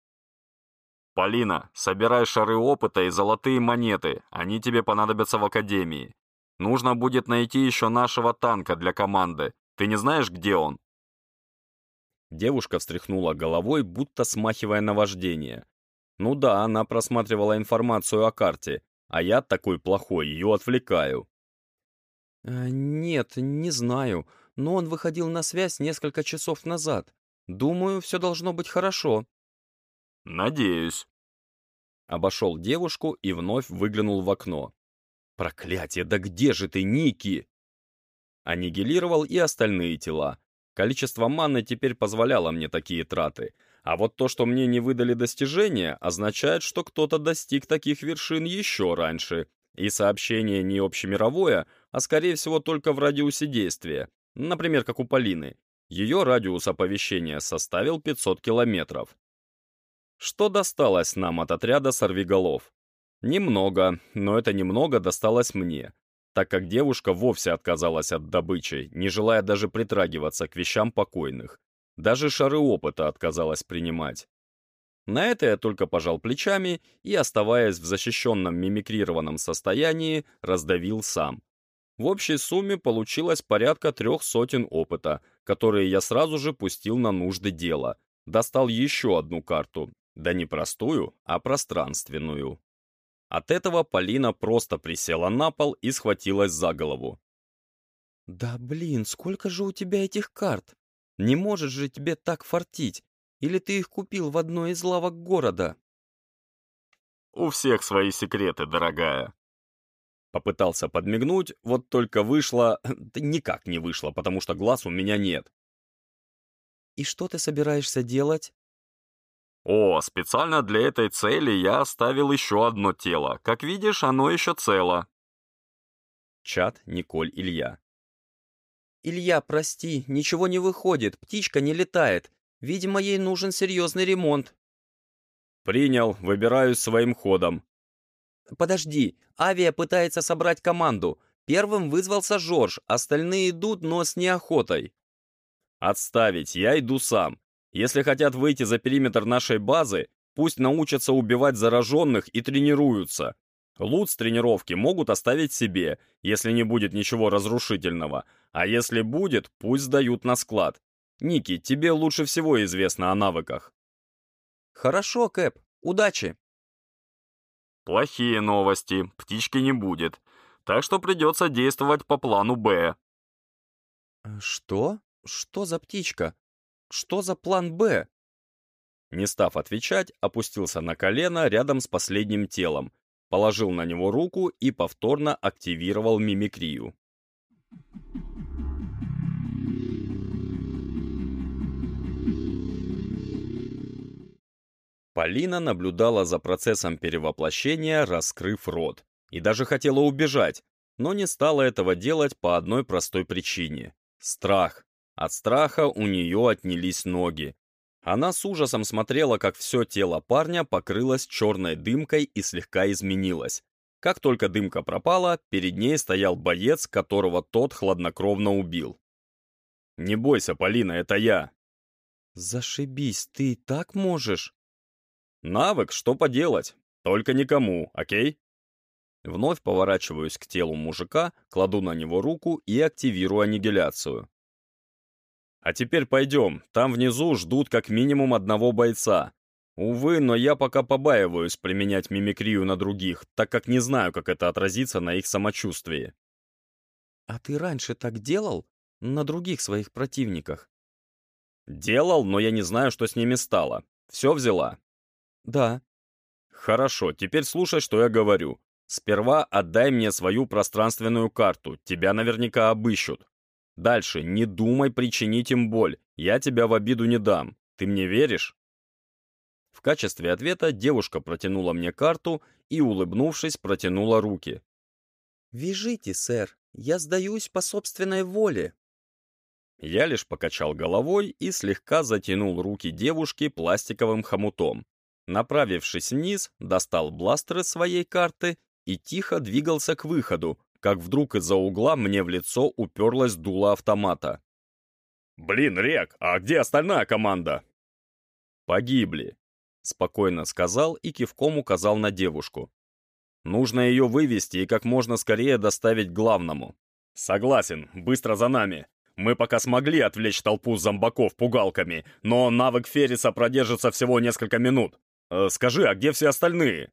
«Полина, собирай шары опыта и золотые монеты, они тебе понадобятся в Академии. Нужно будет найти еще нашего танка для команды. Ты не знаешь, где он?» Девушка встряхнула головой, будто смахивая наваждение. Ну да, она просматривала информацию о карте, а я такой плохой, ее отвлекаю. Э, «Нет, не знаю, но он выходил на связь несколько часов назад. Думаю, все должно быть хорошо». «Надеюсь». Обошел девушку и вновь выглянул в окно. «Проклятие, да где же ты, Ники?» Аннигилировал и остальные тела. Количество маны теперь позволяло мне такие траты. А вот то, что мне не выдали достижения, означает, что кто-то достиг таких вершин еще раньше, и сообщение не общемировое, а скорее всего только в радиусе действия, например, как у Полины. Ее радиус оповещения составил 500 километров. Что досталось нам от отряда сорвиголов? Немного, но это немного досталось мне, так как девушка вовсе отказалась от добычи, не желая даже притрагиваться к вещам покойных. Даже шары опыта отказалась принимать. На это я только пожал плечами и, оставаясь в защищенном мимикрированном состоянии, раздавил сам. В общей сумме получилось порядка трех сотен опыта, которые я сразу же пустил на нужды дела. Достал еще одну карту, да не простую, а пространственную. От этого Полина просто присела на пол и схватилась за голову. «Да блин, сколько же у тебя этих карт? Не может же тебе так фартить. Или ты их купил в одной из лавок города?» «У всех свои секреты, дорогая». Попытался подмигнуть, вот только вышло... (clears throat) Да никак не вышло, потому что глаз у меня нет. «И что ты собираешься делать?» «О, специально для этой цели я оставил еще одно тело. Как видишь, оно еще цело». Чат Николь Илья. «Илья, прости, ничего не выходит, птичка не летает. Видимо, ей нужен серьезный ремонт. Принял, выбираюсь своим ходом. Подожди, авиа пытается собрать команду. Первым вызвался Жорж, остальные идут, но с неохотой. Отставить, я иду сам. Если хотят выйти за периметр нашей базы, пусть научатся убивать зараженных и тренируются. Лут с тренировки могут оставить себе, если не будет ничего разрушительного, а если будет, пусть сдают на склад. Ники, тебе лучше всего известно о навыках. Хорошо, Кэп. Удачи. Плохие новости. Птички не будет. Так что придется действовать по плану «Б». Что? Что за птичка? Что за план «Б»? Не став отвечать, опустился на колено рядом с последним телом, положил на него руку и повторно активировал мимикрию. Полина наблюдала за процессом перевоплощения, раскрыв рот, и даже хотела убежать, но не стала этого делать по одной простой причине — страх. От страха у нее отнялись ноги. Она с ужасом смотрела, как все тело парня покрылось черной дымкой и слегка изменилось. Как только дымка пропала, перед ней стоял боец, которого тот хладнокровно убил. «Не бойся, Полина, это я!» «Зашибись, ты так можешь?» Навык, что поделать. Только никому, окей? Вновь поворачиваюсь к телу мужика, кладу на него руку и активирую аннигиляцию. А теперь пойдем, там внизу ждут как минимум одного бойца. Увы, но я пока побаиваюсь применять мимикрию на других, так как не знаю, как это отразится на их самочувствии. А ты раньше так делал? На других своих противниках? Делал, но я не знаю, что с ними стало. Все взяла? Да. Хорошо, теперь слушай, что я говорю. Сперва отдай мне свою пространственную карту, тебя наверняка обыщут. Дальше, не думай причинить им боль, я тебя в обиду не дам. Ты мне веришь? В качестве ответа девушка протянула мне карту и, улыбнувшись, протянула руки. «Вяжите, сэр, я сдаюсь по собственной воле». Я лишь покачал головой и слегка затянул руки девушки пластиковым хомутом. Направившись вниз, достал бластер из своей карты и тихо двигался к выходу, как вдруг из-за угла мне в лицо уперлась дуло автомата. «Блин, Рек, а где остальная команда?» «Погибли», — спокойно сказал и кивком указал на девушку. «Нужно ее вывести и как можно скорее доставить главному». «Согласен, быстро за нами. Мы пока смогли отвлечь толпу зомбаков пугалками, но навык Ферриса продержится всего несколько минут. Э, скажи, а где все остальные?»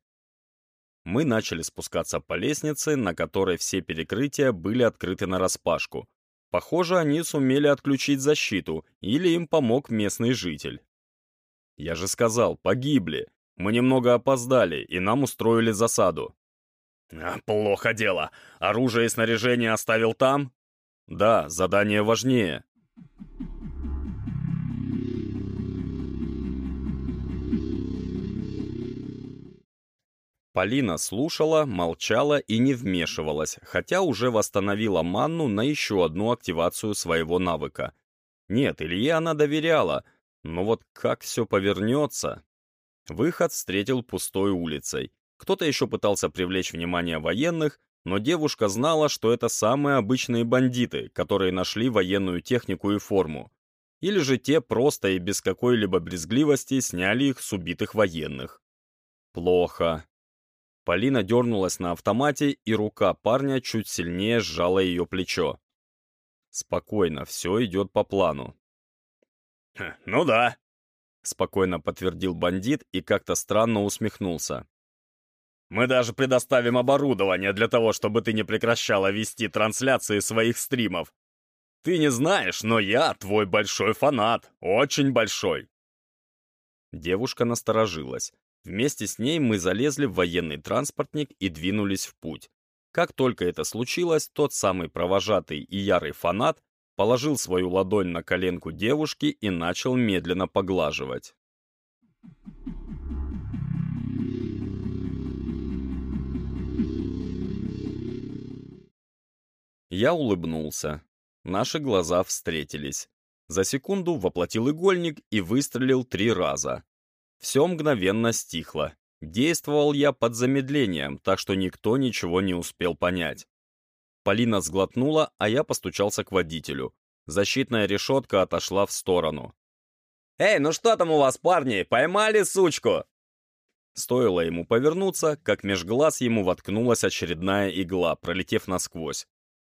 Мы начали спускаться по лестнице, на которой все перекрытия были открыты нараспашку. Похоже, они сумели отключить защиту, или им помог местный житель. Я же сказал, погибли. Мы немного опоздали, и нам устроили засаду. А, «Плохо дело. Оружие и снаряжение оставил там?» «Да, задание важнее». Полина слушала, молчала и не вмешивалась, хотя уже восстановила манну на еще одну активацию своего навыка. Нет, Илье она доверяла, но вот как все повернется? Выход встретил пустой улицей. Кто-то еще пытался привлечь внимание военных, но девушка знала, что это самые обычные бандиты, которые нашли военную технику и форму. Или же те просто и без какой-либо брезгливости сняли их с убитых военных. Плохо. Полина дернулась на автомате, и рука парня чуть сильнее сжала ее плечо. Спокойно, все идет по плану. «Ну да», — спокойно подтвердил бандит и как-то странно усмехнулся. «Мы даже предоставим оборудование для того, чтобы ты не прекращала вести трансляции своих стримов. Ты не знаешь, но я твой большой фанат, очень большой». Девушка насторожилась. Вместе с ней мы залезли в военный транспортник и двинулись в путь. Как только это случилось, тот самый провожатый и ярый фанат положил свою ладонь на коленку девушки и начал медленно поглаживать. Я улыбнулся. Наши глаза встретились. За секунду воплотил игольник и выстрелил три раза. Все мгновенно стихло. Действовал я под замедлением, так что никто ничего не успел понять. Полина сглотнула, а я постучался к водителю. Защитная решетка отошла в сторону. «Эй, ну что там у вас, парни? Поймали сучку?» Стоило ему повернуться, как меж глаз ему воткнулась очередная игла, пролетев насквозь.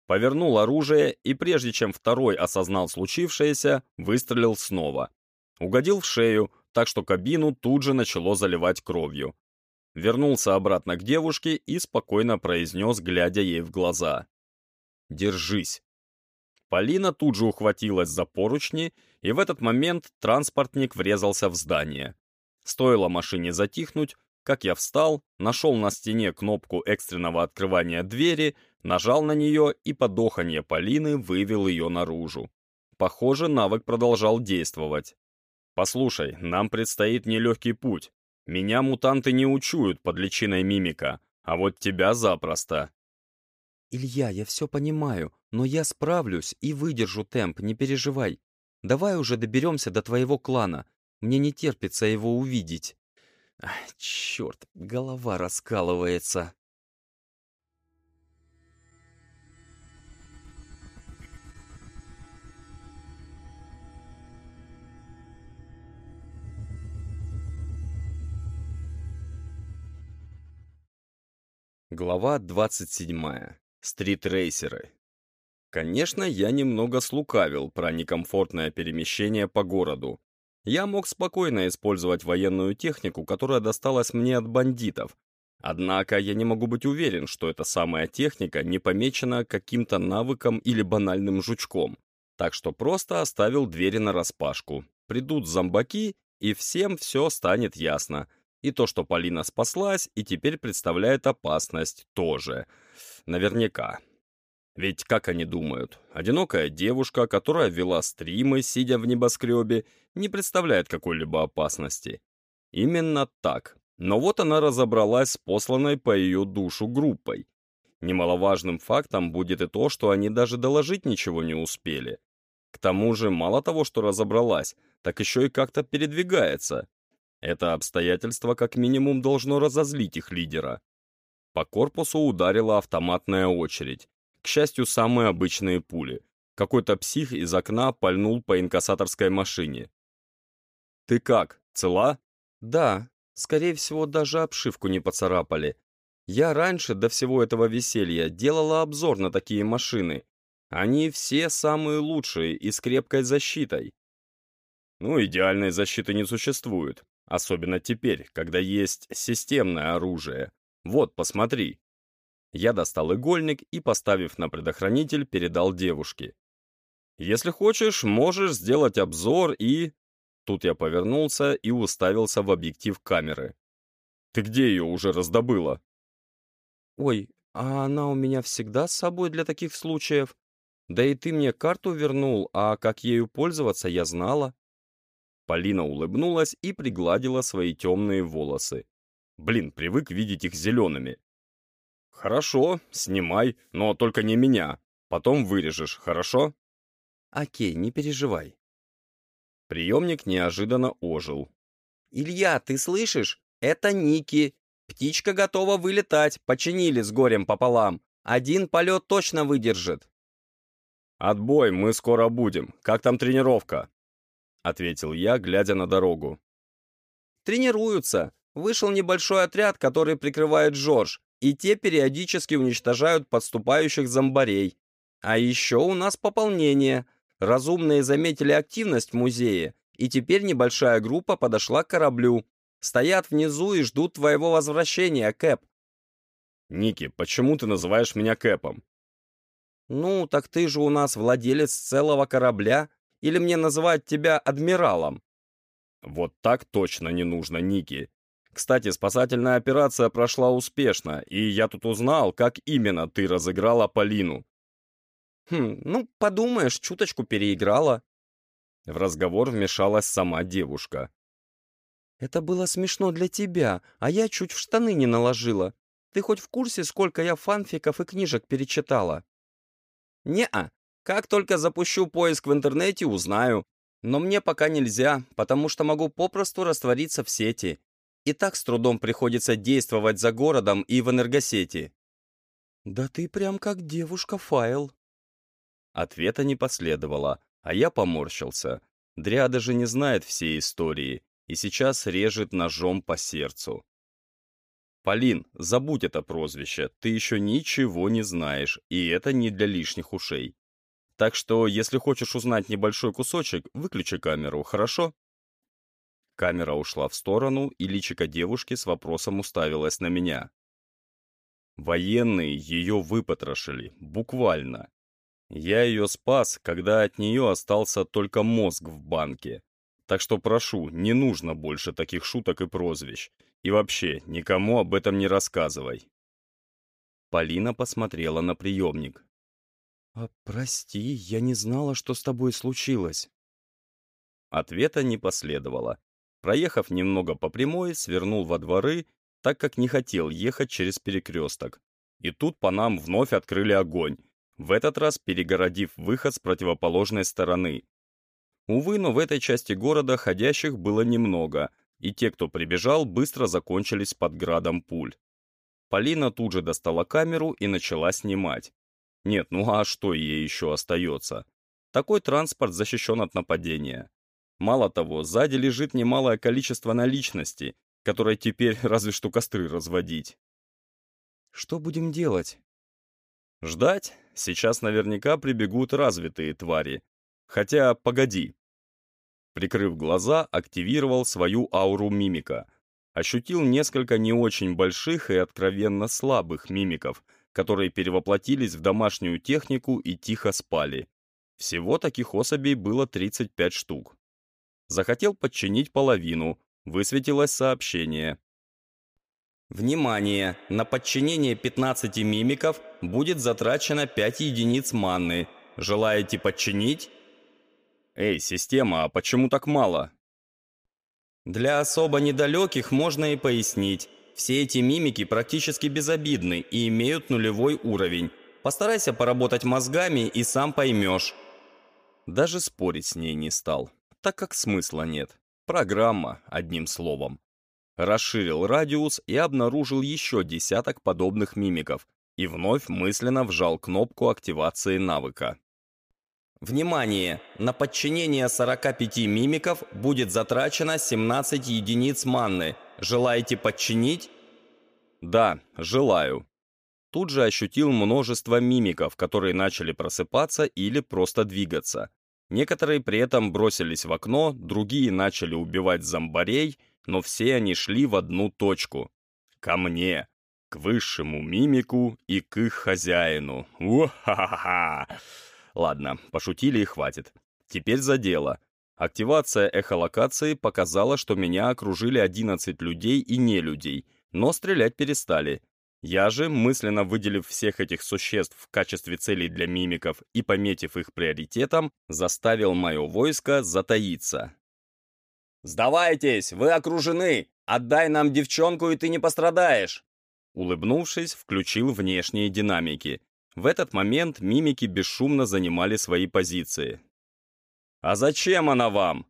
Повернул оружие и, прежде чем второй осознал случившееся, выстрелил снова. Угодил в шею, так что кабину тут же начало заливать кровью. Вернулся обратно к девушке и спокойно произнес, глядя ей в глаза. «Держись». Полина тут же ухватилась за поручни, и в этот момент транспортник врезался в здание. Стоило машине затихнуть, как я встал, нашел на стене кнопку экстренного открывания двери, нажал на нее и по доханье Полины вывел ее наружу. Похоже, навык продолжал действовать. «Послушай, нам предстоит нелегкий путь. Меня мутанты не учуют под личиной мимика, а вот тебя запросто. «Илья, я все понимаю, но я справлюсь и выдержу темп, не переживай. Давай уже доберемся до твоего клана. Мне не терпится его увидеть». Ах, черт, голова раскалывается. Глава 27. Стритрейсеры. Конечно, я немного слукавил про некомфортное перемещение по городу. Я мог спокойно использовать военную технику, которая досталась мне от бандитов. Однако я не могу быть уверен, что эта самая техника не помечена каким-то навыком или банальным жучком. Так что просто оставил двери нараспашку. Придут зомбаки, и всем все станет ясно — и то, что Полина спаслась и теперь представляет опасность, тоже. Наверняка. Ведь как они думают, одинокая девушка, которая вела стримы, сидя в небоскребе, не представляет какой-либо опасности. Именно так. Но вот она разобралась с посланной по ее душу группой. Немаловажным фактом будет и то, что они даже доложить ничего не успели. К тому же, мало того, что разобралась, так еще и как-то передвигается, это обстоятельство как минимум должно разозлить их лидера. По корпусу ударила автоматная очередь. К счастью, самые обычные пули. Какой-то псих из окна пальнул по инкассаторской машине. «Ты как, цела?» «Да, скорее всего, даже обшивку не поцарапали. Я раньше, до всего этого веселья, делала обзор на такие машины. Они все самые лучшие и с крепкой защитой». «Ну, идеальной защиты не существует. Особенно теперь, когда есть системное оружие. Вот, посмотри. Я достал игольник и, поставив на предохранитель, передал девушке. Если хочешь, можешь сделать обзор и... Тут я повернулся и уставился в объектив камеры. Ты где ее уже раздобыла? Ой, а она у меня всегда с собой для таких случаев. Да и ты мне карту вернул, а как ею пользоваться я знала. Полина улыбнулась и пригладила свои темные волосы. Блин, привык видеть их зелеными. «Хорошо, снимай, но только не меня. Потом вырежешь, хорошо?» «Окей, не переживай». Приемник неожиданно ожил. «Илья, ты слышишь? Это Ники. Птичка готова вылетать, починили с горем пополам. Один полет точно выдержит». «Отбой, мы скоро будем. Как там тренировка?» — ответил я, глядя на дорогу. «Тренируются. Вышел небольшой отряд, который прикрывает Жорж, и те периодически уничтожают подступающих зомбарей. А еще у нас пополнение. Разумные заметили активность в музее, и теперь небольшая группа подошла к кораблю. Стоят внизу и ждут твоего возвращения, Кэп». «Ники, почему ты называешь меня Кэпом?» «Ну, так ты же у нас владелец целого корабля, или мне называть тебя адмиралом?» «Вот так точно не нужно, Ники. Кстати, спасательная операция прошла успешно, и я тут узнал, как именно ты разыграла Полину». «Хм, ну, подумаешь, чуточку переиграла». В разговор вмешалась сама девушка. «Это было смешно для тебя, а я чуть в штаны не наложила. Ты хоть в курсе, сколько я фанфиков и книжек перечитала?» «Не-а, как только запущу поиск в интернете, узнаю. Но мне пока нельзя, потому что могу попросту раствориться в сети. И так с трудом приходится действовать за городом и в энергосети. «Да ты прям как девушка-файл». Ответа не последовало, а я поморщился. Дря даже не знает всей истории и сейчас режет ножом по сердцу. «Полин, забудь это прозвище, ты еще ничего не знаешь, и это не для лишних ушей. Так что, если хочешь узнать небольшой кусочек, выключи камеру, хорошо?» Камера ушла в сторону, и личико девушки с вопросом уставилась на меня. Военные ее выпотрошили, буквально. Я ее спас, когда от нее остался только мозг в банке. Так что прошу, не нужно больше таких шуток и прозвищ. И вообще, никому об этом не рассказывай. Полина посмотрела на приемник. «А прости, я не знала, что с тобой случилось». Ответа не последовало. Проехав немного по прямой, свернул во дворы, так как не хотел ехать через перекресток. И тут по нам вновь открыли огонь, в этот раз перегородив выход с противоположной стороны. Увы, но в этой части города ходящих было немного, и те, кто прибежал, быстро закончились под градом пуль. Полина тут же достала камеру и начала снимать. Нет, ну а что ей еще остается? Такой транспорт защищен от нападения. Мало того, сзади лежит немалое количество наличности, которое теперь (laughs) разве что костры разводить. Что будем делать? Ждать? Сейчас наверняка прибегут развитые твари. Хотя, погоди. Прикрыв глаза, активировал свою ауру мимика. Ощутил несколько не очень больших и откровенно слабых мимиков, которые перевоплотились в домашнюю технику и тихо спали. Всего таких особей было 35 штук. Захотел подчинить половину, высветилось сообщение. Внимание! На подчинение 15 мимиков будет затрачено 5 единиц манны. Желаете подчинить? Эй, система, а почему так мало? Для особо недалеких можно и пояснить. Все эти мимики практически безобидны и имеют нулевой уровень. Постарайся поработать мозгами и сам поймешь. Даже спорить с ней не стал, так как смысла нет. Программа, одним словом. Расширил радиус и обнаружил еще десяток подобных мимиков и вновь мысленно вжал кнопку активации навыка. Внимание! На подчинение 45 мимиков будет затрачено 17 единиц манны. Желаете подчинить? Да, желаю. Тут же ощутил множество мимиков, которые начали просыпаться или просто двигаться. Некоторые при этом бросились в окно, другие начали убивать зомбарей, но все они шли в одну точку. Ко мне, к высшему мимику и к их хозяину. Уа-ха-ха-ха! Ладно, пошутили и хватит. Теперь за дело. Активация эхолокации показала, что меня окружили 11 людей и не людей, но стрелять перестали. Я же, мысленно выделив всех этих существ в качестве целей для мимиков и пометив их приоритетом, заставил мое войско затаиться. «Сдавайтесь, вы окружены! Отдай нам девчонку, и ты не пострадаешь!» Улыбнувшись, включил внешние динамики. В этот момент мимики бесшумно занимали свои позиции. «А зачем она вам?»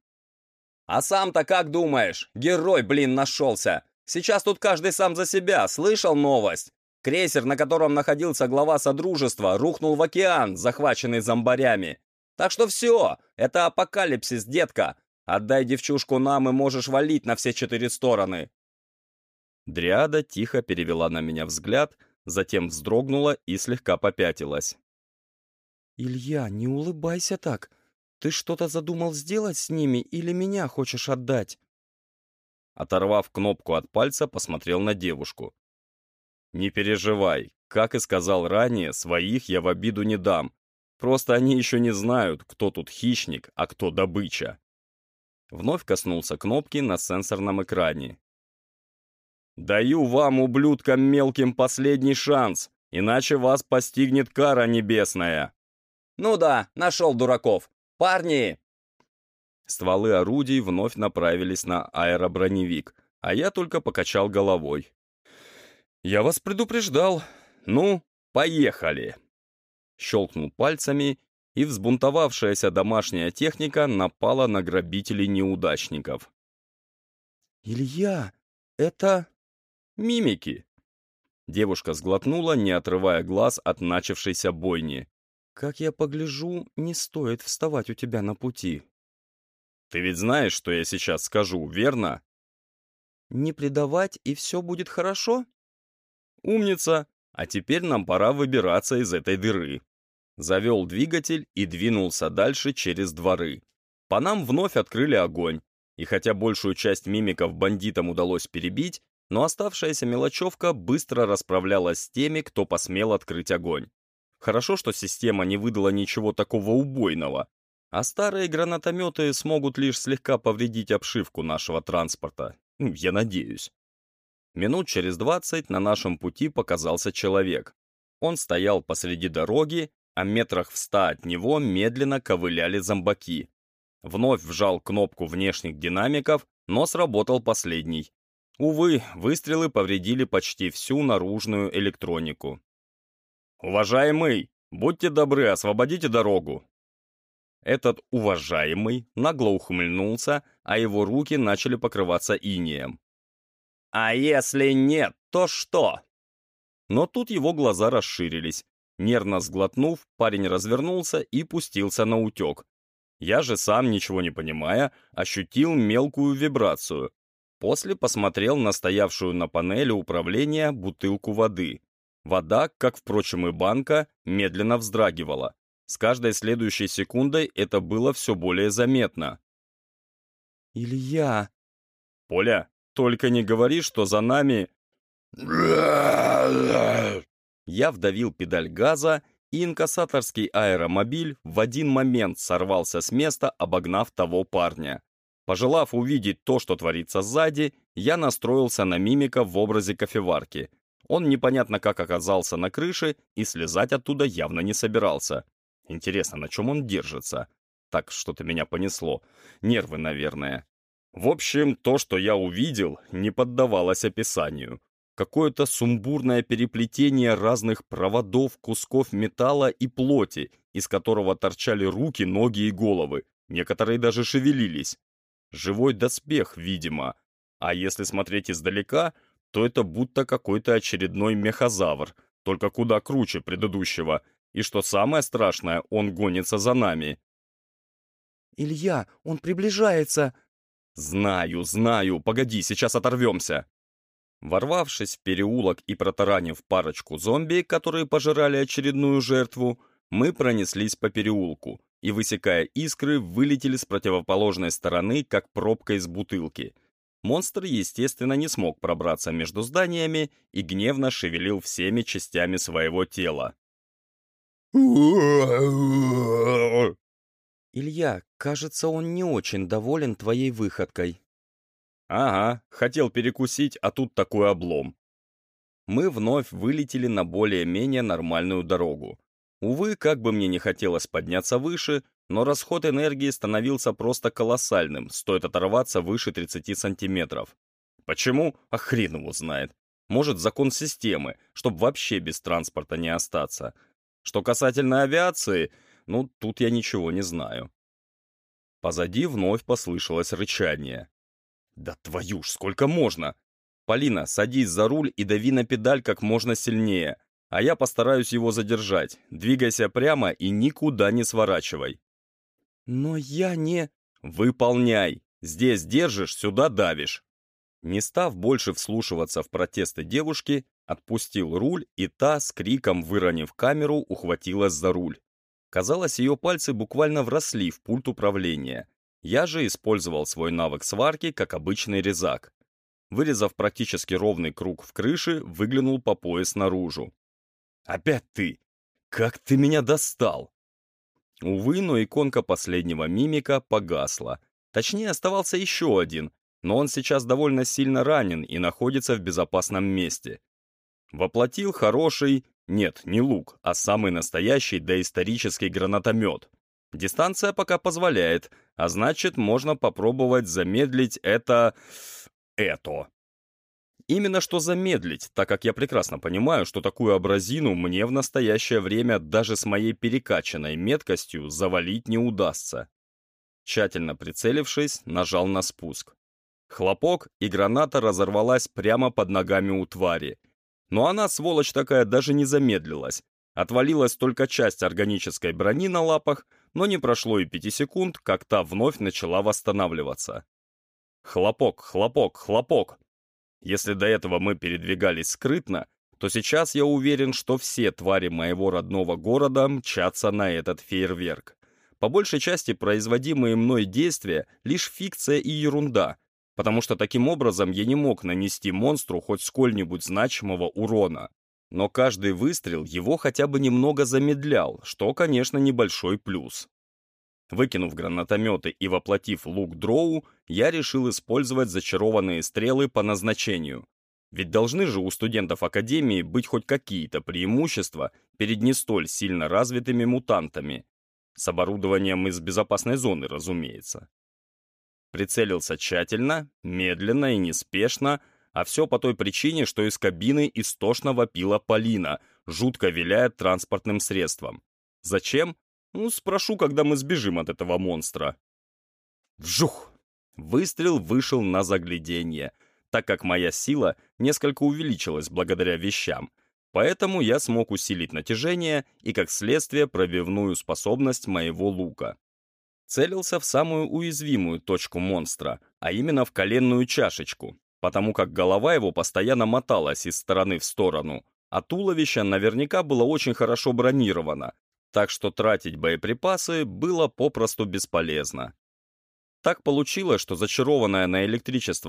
«А сам-то как думаешь? Герой, блин, нашелся! Сейчас тут каждый сам за себя, слышал новость? Крейсер, на котором находился глава Содружества, рухнул в океан, захваченный зомбарями. Так что все, это апокалипсис, детка. Отдай девчушку нам, и можешь валить на все четыре стороны. Дриада тихо перевела на меня взгляд, затем вздрогнула и слегка попятилась. «Илья, не улыбайся так. Ты что-то задумал сделать с ними или меня хочешь отдать?» Оторвав кнопку от пальца, посмотрел на девушку. «Не переживай. Как и сказал ранее, своих я в обиду не дам. Просто они еще не знают, кто тут хищник, а кто добыча». Вновь коснулся кнопки на сенсорном экране. «Даю вам, ублюдкам мелким, последний шанс, иначе вас постигнет кара небесная». «Ну да, нашел дураков. Парни, Стволы орудий вновь направились на аэроброневик, а я только покачал головой. «Я вас предупреждал. Ну, поехали!» Щелкнул пальцами, и взбунтовавшаяся домашняя техника напала на грабителей-неудачников. «Илья, это...» «Мимики!» Девушка сглотнула, не отрывая глаз от начавшейся бойни. «Как я погляжу, не стоит вставать у тебя на пути. Ты ведь знаешь, что я сейчас скажу, верно? Не предавать, и все будет хорошо? Умница. А теперь нам пора выбираться из этой дыры. Завел двигатель и двинулся дальше через дворы. По нам вновь открыли огонь. И хотя большую часть мимиков бандитам удалось перебить, но оставшаяся мелочевка быстро расправлялась с теми, кто посмел открыть огонь. Хорошо, что система не выдала ничего такого убойного, а старые гранатометы смогут лишь слегка повредить обшивку нашего транспорта. Ну, я надеюсь. Минут через двадцать на нашем пути показался человек. Он стоял посреди дороги, а метрах в ста от него медленно ковыляли зомбаки. Вновь вжал кнопку внешних динамиков, но сработал последний. Увы, выстрелы повредили почти всю наружную электронику. «Уважаемый, будьте добры, освободите дорогу», этот уважаемый нагло ухмыльнулся, а его руки начали покрываться инеем. «А если нет, то что?» Но тут его глаза расширились. Нервно сглотнув, парень развернулся и пустился на утек. Я же сам, ничего не понимая, ощутил мелкую вибрацию. После посмотрел на стоявшую на панели управления бутылку воды. Вода, как, впрочем, и банка, медленно вздрагивала. С каждой следующей секундой это было все более заметно. «Илья!» «Поля, только не говори, что за нами...» Я вдавил педаль газа, и инкассаторский аэромобиль в один момент сорвался с места, обогнав того парня. Пожелав увидеть то, что творится сзади, я настроился на мимика в образе кофеварки. Он непонятно как оказался на крыше и слезать оттуда явно не собирался. Интересно, на чем он держится? Так, что-то меня понесло. Нервы, наверное. В общем, то, что я увидел, не поддавалось описанию. Какое-то сумбурное переплетение разных проводов, кусков металла и плоти, из которого торчали руки, ноги и головы. Некоторые даже шевелились. Живой доспех, видимо. А если смотреть издалека, то это будто какой-то очередной мехозавр, только куда круче предыдущего. И что самое страшное, он гонится за нами. «Илья, он приближается!» «Знаю, знаю, погоди, сейчас оторвемся!» Ворвавшись в переулок и протаранив парочку зомби, которые пожирали очередную жертву, мы пронеслись по переулку и, высекая искры, вылетели с противоположной стороны, как пробка из бутылки. Монстр, естественно, не смог пробраться между зданиями и гневно шевелил всеми частями своего тела. «Илья, кажется, он не очень доволен твоей выходкой», Ага, хотел перекусить, а тут такой облом. Мы вновь вылетели на более-менее нормальную дорогу. Увы, как бы мне не хотелось подняться выше, но расход энергии становился просто колоссальным, стоит оторваться выше 30 сантиметров. Почему? А хрен его знает. Может, закон системы, чтобы вообще без транспорта не остаться. Что касательно авиации, ну, тут я ничего не знаю. Позади вновь послышалось рычание. Да твою ж, сколько можно? Полина, садись за руль и дави на педаль как можно сильнее, а я постараюсь его задержать. Двигайся прямо и никуда не сворачивай. Но я не... Выполняй. Здесь держишь, сюда давишь. Не став больше вслушиваться в протесты девушки, отпустил руль, и та, с криком выронив камеру, ухватилась за руль. Казалось, ее пальцы буквально вросли в пульт управления, я же использовал свой навык сварки как обычный резак. Вырезав практически ровный круг в крыше, выглянул по пояс наружу. «Опять ты! Как ты меня достал!» Увы, но иконка последнего мимика погасла. Точнее, оставался еще один, но он сейчас довольно сильно ранен и находится в безопасном месте. Воплотил хороший, нет, не лук, а самый настоящий доисторический гранатомет. Дистанция пока позволяет, а значит, можно попробовать замедлить это... это. Именно что замедлить, так как я прекрасно понимаю, что такую абразину мне в настоящее время даже с моей перекачанной меткостью завалить не удастся. Тщательно прицелившись, нажал на спуск. Хлопок, и граната разорвалась прямо под ногами у твари. Но она, сволочь такая, даже не замедлилась. Отвалилась только часть органической брони на лапах, но не прошло и пяти секунд, как та вновь начала восстанавливаться. Хлопок, хлопок, хлопок. Если до этого мы передвигались скрытно, то сейчас я уверен, что все твари моего родного города мчатся на этот фейерверк. По большей части производимые мной действия — лишь фикция и ерунда, потому что таким образом я не мог нанести монстру хоть сколь-нибудь значимого урона. Но каждый выстрел его хотя бы немного замедлял, что, конечно, небольшой плюс. Выкинув гранатометы и воплотив лук дроу, я решил использовать зачарованные стрелы по назначению. Ведь должны же у студентов Академии быть хоть какие-то преимущества перед не столь сильно развитыми мутантами. С оборудованием из безопасной зоны, разумеется. Прицелился тщательно, медленно и неспешно, а все по той причине, что из кабины истошно вопила Полина, жутко виляя транспортным средством. Зачем? Ну, спрошу, когда мы сбежим от этого монстра. Вжух! Выстрел вышел на загляденье, так как моя сила несколько увеличилась благодаря вещам, поэтому я смог усилить натяжение и, как следствие, пробивную способность моего лука. Целился в самую уязвимую точку монстра, а именно в коленную чашечку, потому как голова его постоянно моталась из стороны в сторону, а туловище наверняка было очень хорошо бронировано, так что тратить боеприпасы было попросту бесполезно. Так получилось, что зачарованная на электричество